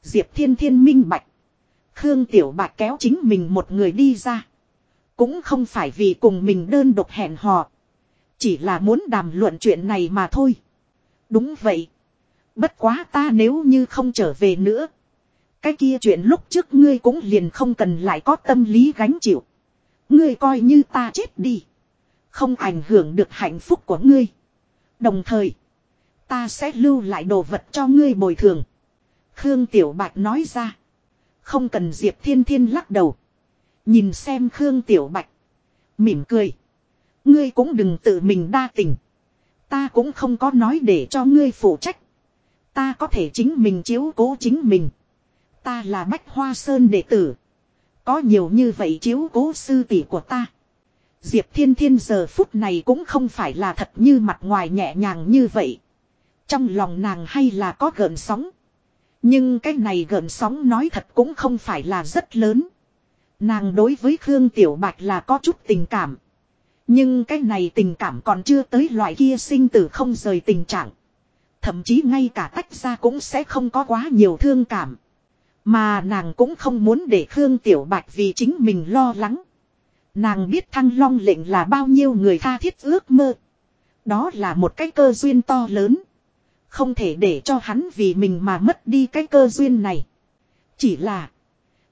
Diệp Thiên Thiên minh bạch. Khương Tiểu Bạch kéo chính mình một người đi ra. Cũng không phải vì cùng mình đơn độc hẹn hò. Chỉ là muốn đàm luận chuyện này mà thôi. Đúng vậy. Bất quá ta nếu như không trở về nữa. Cái kia chuyện lúc trước ngươi cũng liền không cần lại có tâm lý gánh chịu. Ngươi coi như ta chết đi. Không ảnh hưởng được hạnh phúc của ngươi. Đồng thời. Ta sẽ lưu lại đồ vật cho ngươi bồi thường. Khương Tiểu Bạch nói ra. Không cần Diệp Thiên Thiên lắc đầu. Nhìn xem Khương Tiểu Bạch. Mỉm cười. Ngươi cũng đừng tự mình đa tình. Ta cũng không có nói để cho ngươi phụ trách. Ta có thể chính mình chiếu cố chính mình. Ta là Bách Hoa Sơn đệ tử. Có nhiều như vậy chiếu cố sư tỷ của ta. Diệp Thiên Thiên giờ phút này cũng không phải là thật như mặt ngoài nhẹ nhàng như vậy. Trong lòng nàng hay là có gợn sóng. Nhưng cái này gợn sóng nói thật cũng không phải là rất lớn. Nàng đối với Khương Tiểu Bạch là có chút tình cảm. Nhưng cái này tình cảm còn chưa tới loại kia sinh tử không rời tình trạng. Thậm chí ngay cả tách ra cũng sẽ không có quá nhiều thương cảm. Mà nàng cũng không muốn để Khương Tiểu Bạch vì chính mình lo lắng. Nàng biết thăng long lệnh là bao nhiêu người tha thiết ước mơ. Đó là một cái cơ duyên to lớn. Không thể để cho hắn vì mình mà mất đi cái cơ duyên này. Chỉ là.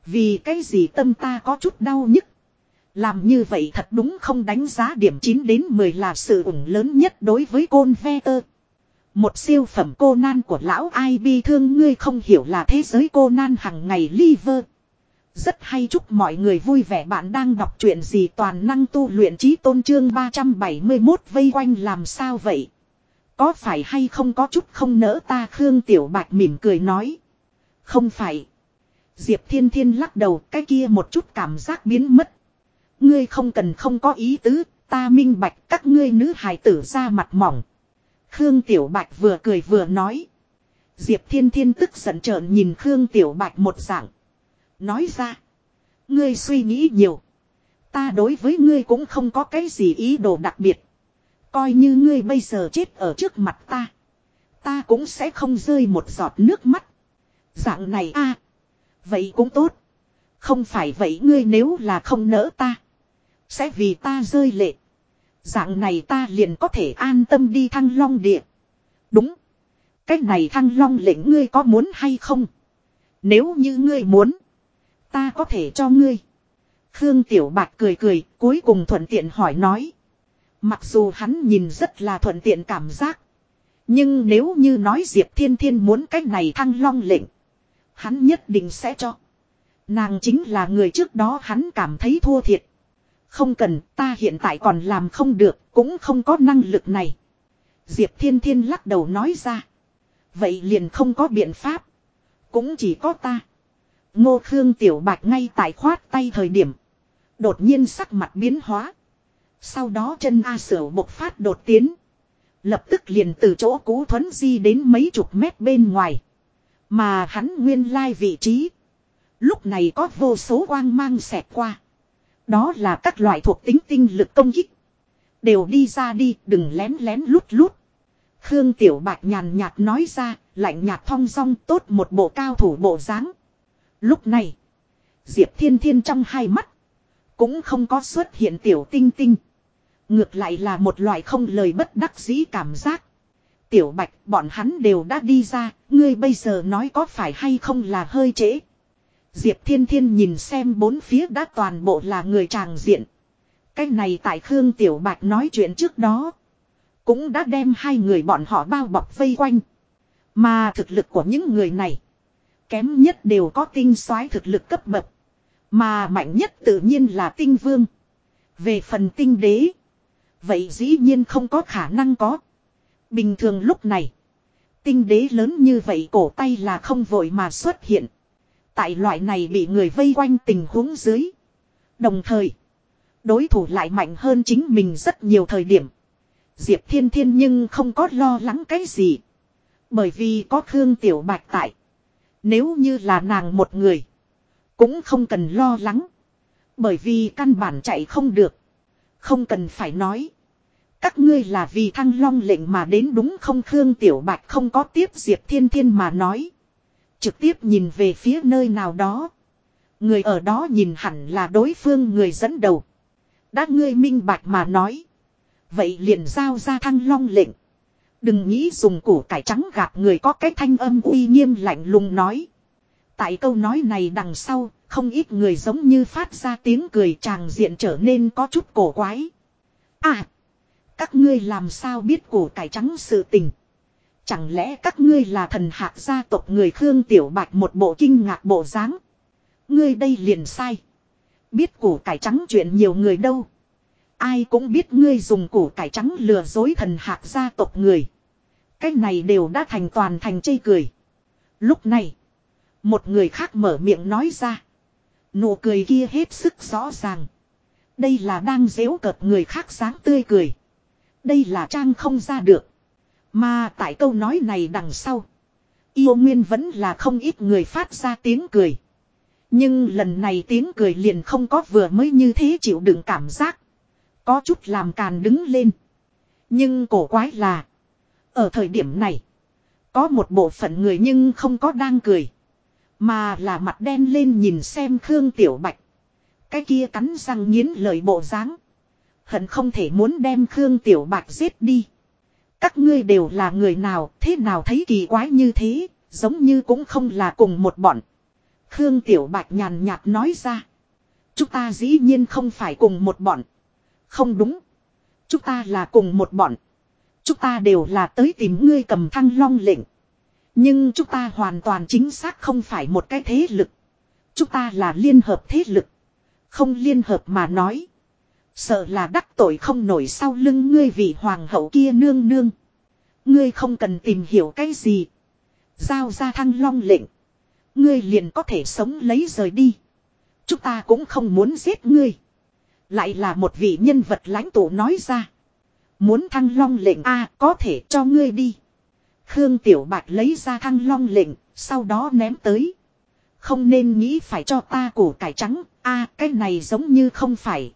Vì cái gì tâm ta có chút đau nhức. Làm như vậy thật đúng không đánh giá điểm 9 đến 10 là sự ủng lớn nhất đối với côn ve tơ. Một siêu phẩm cô nan của lão ai bi thương ngươi không hiểu là thế giới cô nan hằng ngày liver. Rất hay chúc mọi người vui vẻ bạn đang đọc chuyện gì toàn năng tu luyện trí tôn trương 371 vây quanh làm sao vậy. Có phải hay không có chút không nỡ ta Khương Tiểu Bạch mỉm cười nói. Không phải. Diệp Thiên Thiên lắc đầu cái kia một chút cảm giác biến mất. Ngươi không cần không có ý tứ, ta minh bạch các ngươi nữ hài tử ra mặt mỏng. Khương Tiểu Bạch vừa cười vừa nói. Diệp Thiên Thiên tức giận trợn nhìn Khương Tiểu Bạch một dạng. Nói ra. Ngươi suy nghĩ nhiều. Ta đối với ngươi cũng không có cái gì ý đồ đặc biệt. Coi như ngươi bây giờ chết ở trước mặt ta. Ta cũng sẽ không rơi một giọt nước mắt. Dạng này a Vậy cũng tốt. Không phải vậy ngươi nếu là không nỡ ta. Sẽ vì ta rơi lệ. Dạng này ta liền có thể an tâm đi thăng long địa. Đúng. Cách này thăng long lệnh ngươi có muốn hay không? Nếu như ngươi muốn. Ta có thể cho ngươi. Khương Tiểu Bạch cười cười cuối cùng thuận tiện hỏi nói. Mặc dù hắn nhìn rất là thuận tiện cảm giác. Nhưng nếu như nói Diệp Thiên Thiên muốn cách này thăng long lệnh. Hắn nhất định sẽ cho. Nàng chính là người trước đó hắn cảm thấy thua thiệt. Không cần, ta hiện tại còn làm không được, cũng không có năng lực này. Diệp Thiên Thiên lắc đầu nói ra. Vậy liền không có biện pháp. Cũng chỉ có ta. Ngô Khương Tiểu Bạch ngay tại khoát tay thời điểm. Đột nhiên sắc mặt biến hóa. Sau đó chân A Sửu bộc phát đột tiến. Lập tức liền từ chỗ cũ thuấn di đến mấy chục mét bên ngoài. Mà hắn nguyên lai vị trí. Lúc này có vô số quang mang xẹt qua. Đó là các loại thuộc tính tinh lực công kích. Đều đi ra đi, đừng lén lén lút lút. Khương Tiểu Bạch nhàn nhạt nói ra, lạnh nhạt thong dong tốt một bộ cao thủ bộ dáng. Lúc này, Diệp Thiên Thiên trong hai mắt, cũng không có xuất hiện tiểu tinh tinh. Ngược lại là một loại không lời bất đắc dĩ cảm giác. Tiểu Bạch bọn hắn đều đã đi ra, ngươi bây giờ nói có phải hay không là hơi trễ. Diệp Thiên Thiên nhìn xem bốn phía đã toàn bộ là người tràng diện. Cái này tại Khương Tiểu Bạch nói chuyện trước đó. Cũng đã đem hai người bọn họ bao bọc vây quanh. Mà thực lực của những người này. Kém nhất đều có tinh soái thực lực cấp bậc. Mà mạnh nhất tự nhiên là tinh vương. Về phần tinh đế. Vậy dĩ nhiên không có khả năng có. Bình thường lúc này. Tinh đế lớn như vậy cổ tay là không vội mà xuất hiện. Tại loại này bị người vây quanh tình huống dưới. Đồng thời. Đối thủ lại mạnh hơn chính mình rất nhiều thời điểm. Diệp Thiên Thiên nhưng không có lo lắng cái gì. Bởi vì có Khương Tiểu Bạch tại. Nếu như là nàng một người. Cũng không cần lo lắng. Bởi vì căn bản chạy không được. Không cần phải nói. Các ngươi là vì thăng long lệnh mà đến đúng không Khương Tiểu Bạch không có tiếp Diệp Thiên Thiên mà nói. Trực tiếp nhìn về phía nơi nào đó. Người ở đó nhìn hẳn là đối phương người dẫn đầu. Đã ngươi minh bạch mà nói. Vậy liền giao ra thăng long lệnh. Đừng nghĩ dùng củ cải trắng gạt người có cái thanh âm uy nghiêm lạnh lùng nói. Tại câu nói này đằng sau, không ít người giống như phát ra tiếng cười tràng diện trở nên có chút cổ quái. À! Các ngươi làm sao biết củ cải trắng sự tình? Chẳng lẽ các ngươi là thần hạc gia tộc người Khương Tiểu Bạch một bộ kinh ngạc bộ dáng? Ngươi đây liền sai. Biết củ cải trắng chuyện nhiều người đâu. Ai cũng biết ngươi dùng củ cải trắng lừa dối thần hạc gia tộc người. Cái này đều đã thành toàn thành chây cười. Lúc này, một người khác mở miệng nói ra. Nụ cười kia hết sức rõ ràng. Đây là đang dễu cợt người khác sáng tươi cười. Đây là trang không ra được. Mà tại câu nói này đằng sau. Yêu nguyên vẫn là không ít người phát ra tiếng cười. Nhưng lần này tiếng cười liền không có vừa mới như thế chịu đựng cảm giác. Có chút làm càn đứng lên. Nhưng cổ quái là. Ở thời điểm này. Có một bộ phận người nhưng không có đang cười. Mà là mặt đen lên nhìn xem Khương Tiểu Bạch. Cái kia cắn răng nghiến lời bộ dáng Hận không thể muốn đem Khương Tiểu Bạch giết đi. Các ngươi đều là người nào, thế nào thấy kỳ quái như thế, giống như cũng không là cùng một bọn. Khương Tiểu Bạch nhàn nhạt nói ra. Chúng ta dĩ nhiên không phải cùng một bọn. Không đúng. Chúng ta là cùng một bọn. Chúng ta đều là tới tìm ngươi cầm thăng long lệnh. Nhưng chúng ta hoàn toàn chính xác không phải một cái thế lực. Chúng ta là liên hợp thế lực. Không liên hợp mà nói. Sợ là đắc tội không nổi sau lưng ngươi vị hoàng hậu kia nương nương. Ngươi không cần tìm hiểu cái gì. Giao ra thăng long lệnh. Ngươi liền có thể sống lấy rời đi. Chúng ta cũng không muốn giết ngươi. Lại là một vị nhân vật lãnh tụ nói ra. Muốn thăng long lệnh a có thể cho ngươi đi. Khương Tiểu Bạch lấy ra thăng long lệnh, sau đó ném tới. Không nên nghĩ phải cho ta củ cải trắng, a cái này giống như không phải.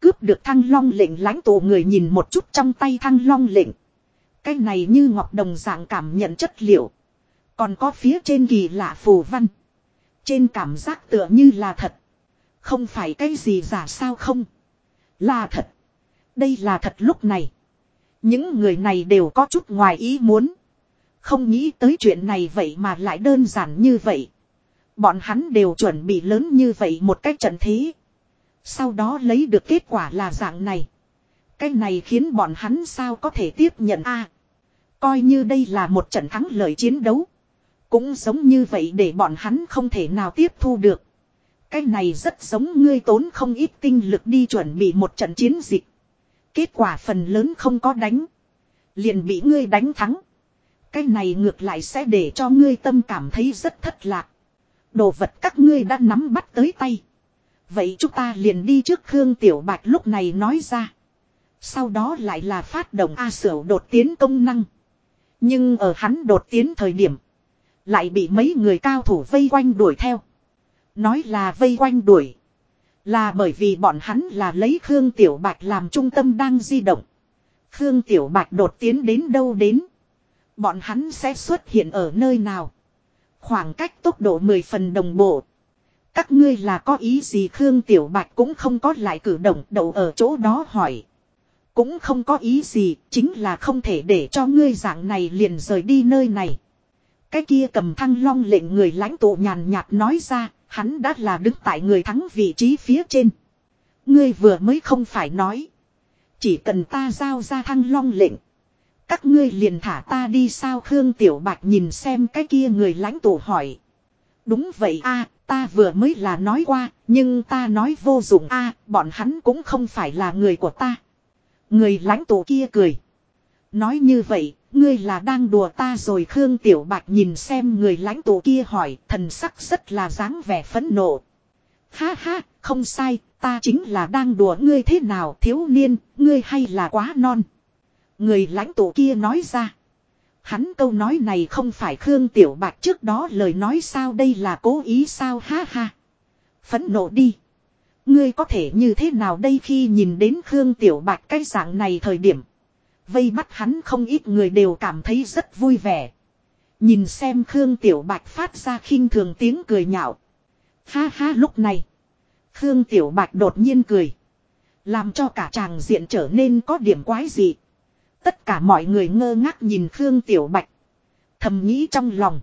Cướp được thăng long lệnh lãnh tụ người nhìn một chút trong tay thăng long lệnh. Cái này như ngọc đồng dạng cảm nhận chất liệu. Còn có phía trên kỳ lạ phù văn. Trên cảm giác tựa như là thật. Không phải cái gì giả sao không. Là thật. Đây là thật lúc này. Những người này đều có chút ngoài ý muốn. Không nghĩ tới chuyện này vậy mà lại đơn giản như vậy. Bọn hắn đều chuẩn bị lớn như vậy một cách trận thế. Sau đó lấy được kết quả là dạng này. Cái này khiến bọn hắn sao có thể tiếp nhận a Coi như đây là một trận thắng lợi chiến đấu. Cũng giống như vậy để bọn hắn không thể nào tiếp thu được. Cái này rất giống ngươi tốn không ít tinh lực đi chuẩn bị một trận chiến dịch. Kết quả phần lớn không có đánh. Liền bị ngươi đánh thắng. Cái này ngược lại sẽ để cho ngươi tâm cảm thấy rất thất lạc. Đồ vật các ngươi đã nắm bắt tới tay. Vậy chúng ta liền đi trước Khương Tiểu Bạch lúc này nói ra. Sau đó lại là phát động A Sửu đột tiến công năng. Nhưng ở hắn đột tiến thời điểm. Lại bị mấy người cao thủ vây quanh đuổi theo. Nói là vây quanh đuổi. Là bởi vì bọn hắn là lấy Khương Tiểu Bạch làm trung tâm đang di động. Khương Tiểu Bạch đột tiến đến đâu đến. Bọn hắn sẽ xuất hiện ở nơi nào. Khoảng cách tốc độ 10 phần đồng bộ. Các ngươi là có ý gì Khương Tiểu Bạch cũng không có lại cử động đậu ở chỗ đó hỏi. Cũng không có ý gì, chính là không thể để cho ngươi dạng này liền rời đi nơi này. Cái kia cầm thăng long lệnh người lãnh tụ nhàn nhạt nói ra, hắn đã là đứng tại người thắng vị trí phía trên. Ngươi vừa mới không phải nói. Chỉ cần ta giao ra thăng long lệnh. Các ngươi liền thả ta đi sao Khương Tiểu Bạch nhìn xem cái kia người lãnh tụ hỏi. Đúng vậy a ta vừa mới là nói qua, nhưng ta nói vô dụng a bọn hắn cũng không phải là người của ta. Người lãnh tụ kia cười. Nói như vậy, ngươi là đang đùa ta rồi Khương Tiểu Bạch nhìn xem người lãnh tụ kia hỏi, thần sắc rất là dáng vẻ phẫn nộ. Ha ha, không sai, ta chính là đang đùa ngươi thế nào thiếu niên, ngươi hay là quá non. Người lãnh tụ kia nói ra. Hắn câu nói này không phải Khương Tiểu Bạch trước đó lời nói sao đây là cố ý sao ha ha. Phẫn nộ đi. Ngươi có thể như thế nào đây khi nhìn đến Khương Tiểu Bạch cái dạng này thời điểm. Vây bắt hắn không ít người đều cảm thấy rất vui vẻ. Nhìn xem Khương Tiểu Bạch phát ra khinh thường tiếng cười nhạo. Ha ha, lúc này. Khương Tiểu Bạch đột nhiên cười. Làm cho cả chàng diện trở nên có điểm quái gì. Tất cả mọi người ngơ ngác nhìn Khương Tiểu Bạch. Thầm nghĩ trong lòng.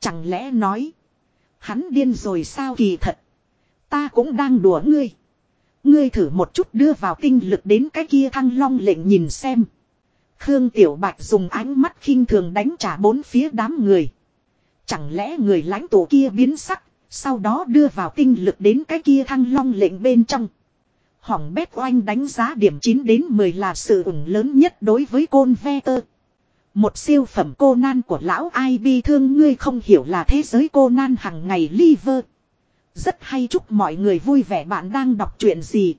Chẳng lẽ nói. Hắn điên rồi sao kỳ thật. Ta cũng đang đùa ngươi. Ngươi thử một chút đưa vào tinh lực đến cái kia thăng long lệnh nhìn xem. Khương Tiểu Bạch dùng ánh mắt khinh thường đánh trả bốn phía đám người. Chẳng lẽ người lãnh tụ kia biến sắc, sau đó đưa vào tinh lực đến cái kia thăng long lệnh bên trong. Hỏng bét oanh đánh giá điểm 9 đến 10 là sự ủng lớn nhất đối với côn ve tơ. Một siêu phẩm cô nan của lão ai bi thương ngươi không hiểu là thế giới cô nan hằng ngày liver. Rất hay chúc mọi người vui vẻ bạn đang đọc chuyện gì.